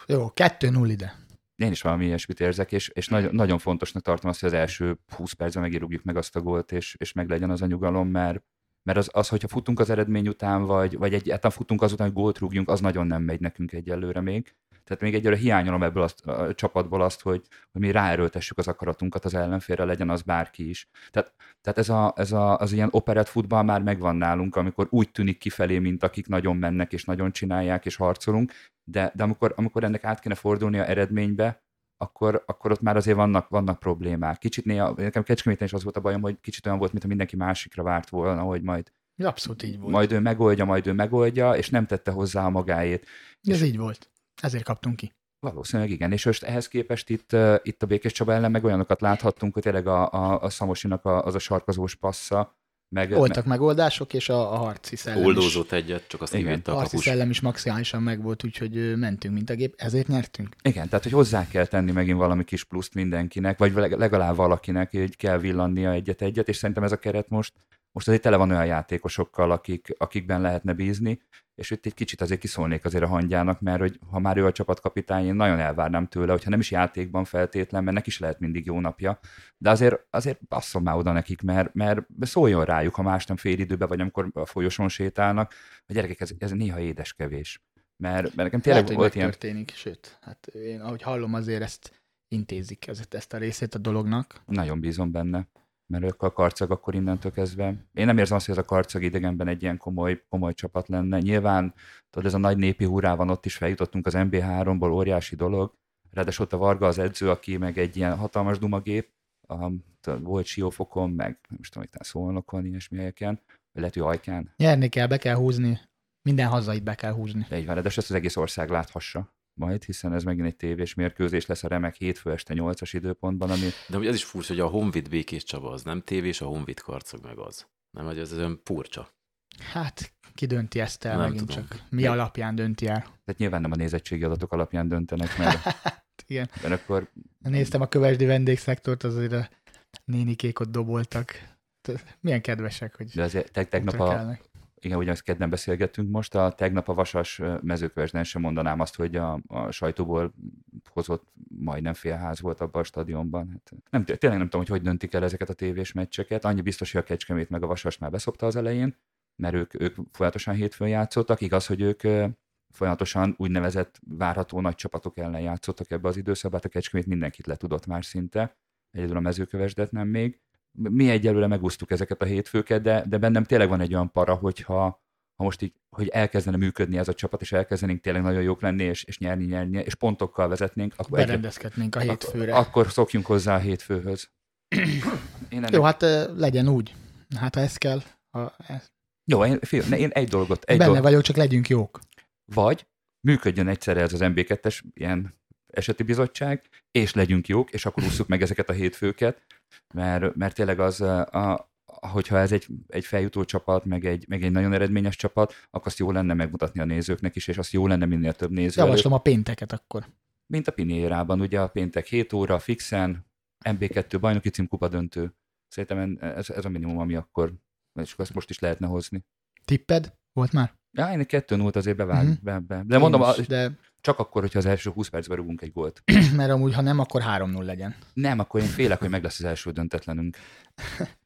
Jó, 2-0 ide. Én is valami ilyesmit érzek, és, és nagyon, nagyon fontosnak tartom azt, hogy az első 20 percben megírugjuk meg azt a gólt, és, és meg legyen az a nyugalom, mert, mert az, az, hogyha futunk az eredmény után, vagy, vagy egyáltalán futunk azután, hogy gólt rúgjunk, az nagyon nem megy nekünk egyelőre még. Tehát még egyre hiányolom ebből azt, a csapatból azt, hogy, hogy mi ráerőltessük az akaratunkat az ellenfélre, legyen az bárki is. Tehát, tehát ez, a, ez a, az ilyen operett futball már megvan nálunk, amikor úgy tűnik kifelé, mint akik nagyon mennek és nagyon csinálják és harcolunk, de, de amikor, amikor ennek át kéne a eredménybe, akkor, akkor ott már azért vannak, vannak problémák. Kicsit néha, nekem Kecskeméten is az volt a bajom, hogy kicsit olyan volt, mintha mindenki másikra várt volna, hogy majd, Abszolút így volt. majd ő megoldja, majd ő megoldja, és nem tette hozzá a magáét. Ez így volt. Ezért kaptunk ki. Valószínűleg igen, és most ehhez képest itt, uh, itt a Békés Csaba ellen meg olyanokat láthattunk, hogy tényleg a, a, a Szamosinak a, az a sarkazós passza, meg, Voltak megoldások, és a, a harci szellem is, Oldózott egyet, csak azt Igen. a harci kapus. szellem is maximálisan megvolt, úgyhogy mentünk, mint a gép. Ezért nyertünk. Igen, tehát hogy hozzá kell tenni megint valami kis pluszt mindenkinek, vagy leg- legalább valakinek, hogy kell villannia egyet-egyet, és szerintem ez a keret most, most azért tele van olyan játékosokkal, akik, akikben lehetne bízni, és itt egy kicsit azért kiszólnék azért a hangyának, mert hogy ha már ő a csapatkapitány, én nagyon elvárnám tőle, hogyha nem is játékban feltétlen, mert neki is lehet mindig jó napja, de azért, azért basszom már oda nekik, mert, mert szóljon rájuk, ha más nem fél időbe, vagy amikor a folyosón sétálnak, a gyerekek, ez, ez néha édeskevés. Mert, mert nekem tényleg Lehet, hogy volt ilyen megtörténik, sőt, hát én ahogy hallom, azért ezt intézik ezt, ezt a részét a dolognak. Nagyon bízom benne, mert ők a karcag akkor innentől kezdve. Én nem érzem azt, hogy ez a karcag idegenben egy ilyen komoly, komoly csapat lenne. Nyilván, tudod, ez a nagy népi hurrá van, ott is feljutottunk az MB3-ból, óriási dolog. Ráadásul ott a Varga az edző, aki meg egy ilyen hatalmas dumagép, um, tudod, volt Siófokon, meg nem is tudom, hogy szólnokon, ilyesmi helyeken, vagy lehet, hogy Ajkán. Nyerni kell, be kell húzni. Minden hazait be kell húzni. De így van, de ezt az egész ország láthassa majd, hiszen ez megint egy tévés mérkőzés lesz a remek hétfő este 8-as időpontban, ami De ugye ez is furcsa, hogy a Honvéd Békés Csaba az nem tévés, a Honvéd karcag meg az. Nem, hogy ez olyan furcsa. Hát ki dönti ezt el Nem megint tudom. csak? Mi alapján dönti el? tehát nyilván nem a nézettségi adatok alapján döntenek, mert, Igen. mert akkor Néztem a kövesdi vendégszektort, azért a nénikék ott doboltak. Milyen kedvesek, hogy de azért te, tegnap a, igen, ugyanazt kedden beszélgettünk most, a tegnap a Vasas mezőkövesden sem mondanám azt, hogy a, a sajtóból hozott majdnem félház volt abban a stadionban. Hát nem, tényleg nem tudom, hogy hogy döntik el ezeket a tévés meccseket. Annyi biztos, hogy a Kecskemét meg a Vasas már beszopta az elején, mert ők, ők folyamatosan hétfőn játszottak. Igaz, hogy ők folyamatosan úgynevezett várható nagy csapatok ellen játszottak ebbe az időszakban, hát a Kecskemét mindenkit le tudott már szinte, egyedül a mezőkövesdet nem még. Mi egyelőre megúsztuk ezeket a hétfőket, de, de bennem tényleg van egy olyan para, hogyha ha most így, hogy elkezdene működni ez a csapat, és elkezdenénk tényleg nagyon jók lenni, és, és nyerni, nyerni, és pontokkal vezetnénk, akkor, Berendezkednénk a hétfőre. akkor, akkor szokjunk hozzá a hétfőhöz. Én ennek, Jó, hát ö, legyen úgy. Hát ha ez kell, ha ez. jó én, fél, ne, én egy dolgot, egy Benne dolgot, vagyok, csak legyünk jók. vagy működjön egyszerre ez az MB2-es ilyen eseti bizottság, és legyünk jók, és akkor ússzuk meg ezeket a hétfőket, mert, mert tényleg az, a, hogyha ez egy, egy feljutó csapat, meg egy, meg egy nagyon eredményes csapat, akkor azt jó lenne megmutatni a nézőknek is, és azt jó lenne minél több néző előtt. Javaslom a pénteket akkor. Mint a Pinérában, ugye a péntek 7 óra, fixen, MB2 bajnoki címkupa döntő. Szerintem ez, ez a minimum, ami akkor, és ezt most is lehetne hozni. Tipped? Volt már? Ja, én 2 0 azért bevág, Mhm. uh-huh. be, be. De mondom, Én a, is, de csak akkor, hogyha az első 20 percben rúgunk egy gólt. mert amúgy, ha nem, akkor 3-0 legyen. Nem, akkor én félek, hogy meg lesz az első döntetlenünk.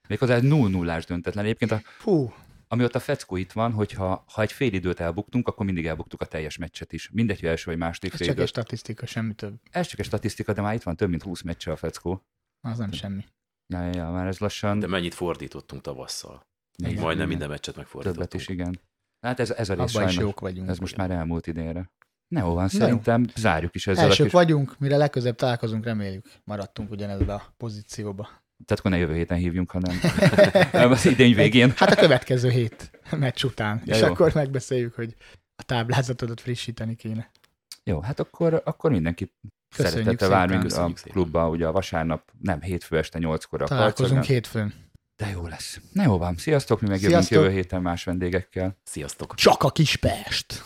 Méghozzá 0 0 döntetlen. Egyébként, a, Fú, ami ott a feckó itt van, hogyha ha egy fél időt elbuktunk, akkor mindig elbuktuk a teljes meccset is. Mindegy, hogy első vagy második ez fél csak egy időt. statisztika, semmi több. Ez csak egy statisztika, de már itt van több mint 20 meccse a feckó. Az nem semmi. Ja, ja, ja, már ez lassan. De mennyit fordítottunk tavasszal? Igen, Majdnem igen. minden meccset megfordítottunk. Többet is, igen. Hát ez, ez a rész Abban is sajnos, jók vagyunk. ez most már elmúlt idénre. Ne jó van, jó. szerintem zárjuk is ezzel a Elsők kis... vagyunk, mire legközebb találkozunk, reméljük maradtunk ugyanezbe a pozícióba. Tehát akkor ne jövő héten hívjunk, hanem nem az idény végén. Hát a következő hét meccs után, Ja, és jó. akkor megbeszéljük, hogy a táblázatodat frissíteni kéne. Jó, hát akkor, akkor mindenki Köszönjük szeretettel várunk a klubba, ugye a vasárnap, nem hétfő este 8-kor a Találkozunk hétfőn. De jó lesz. Jó van, sziasztok, mi megjövünk Sziasztok. jövő héten más vendégekkel. Sziasztok! Csak a Kispest!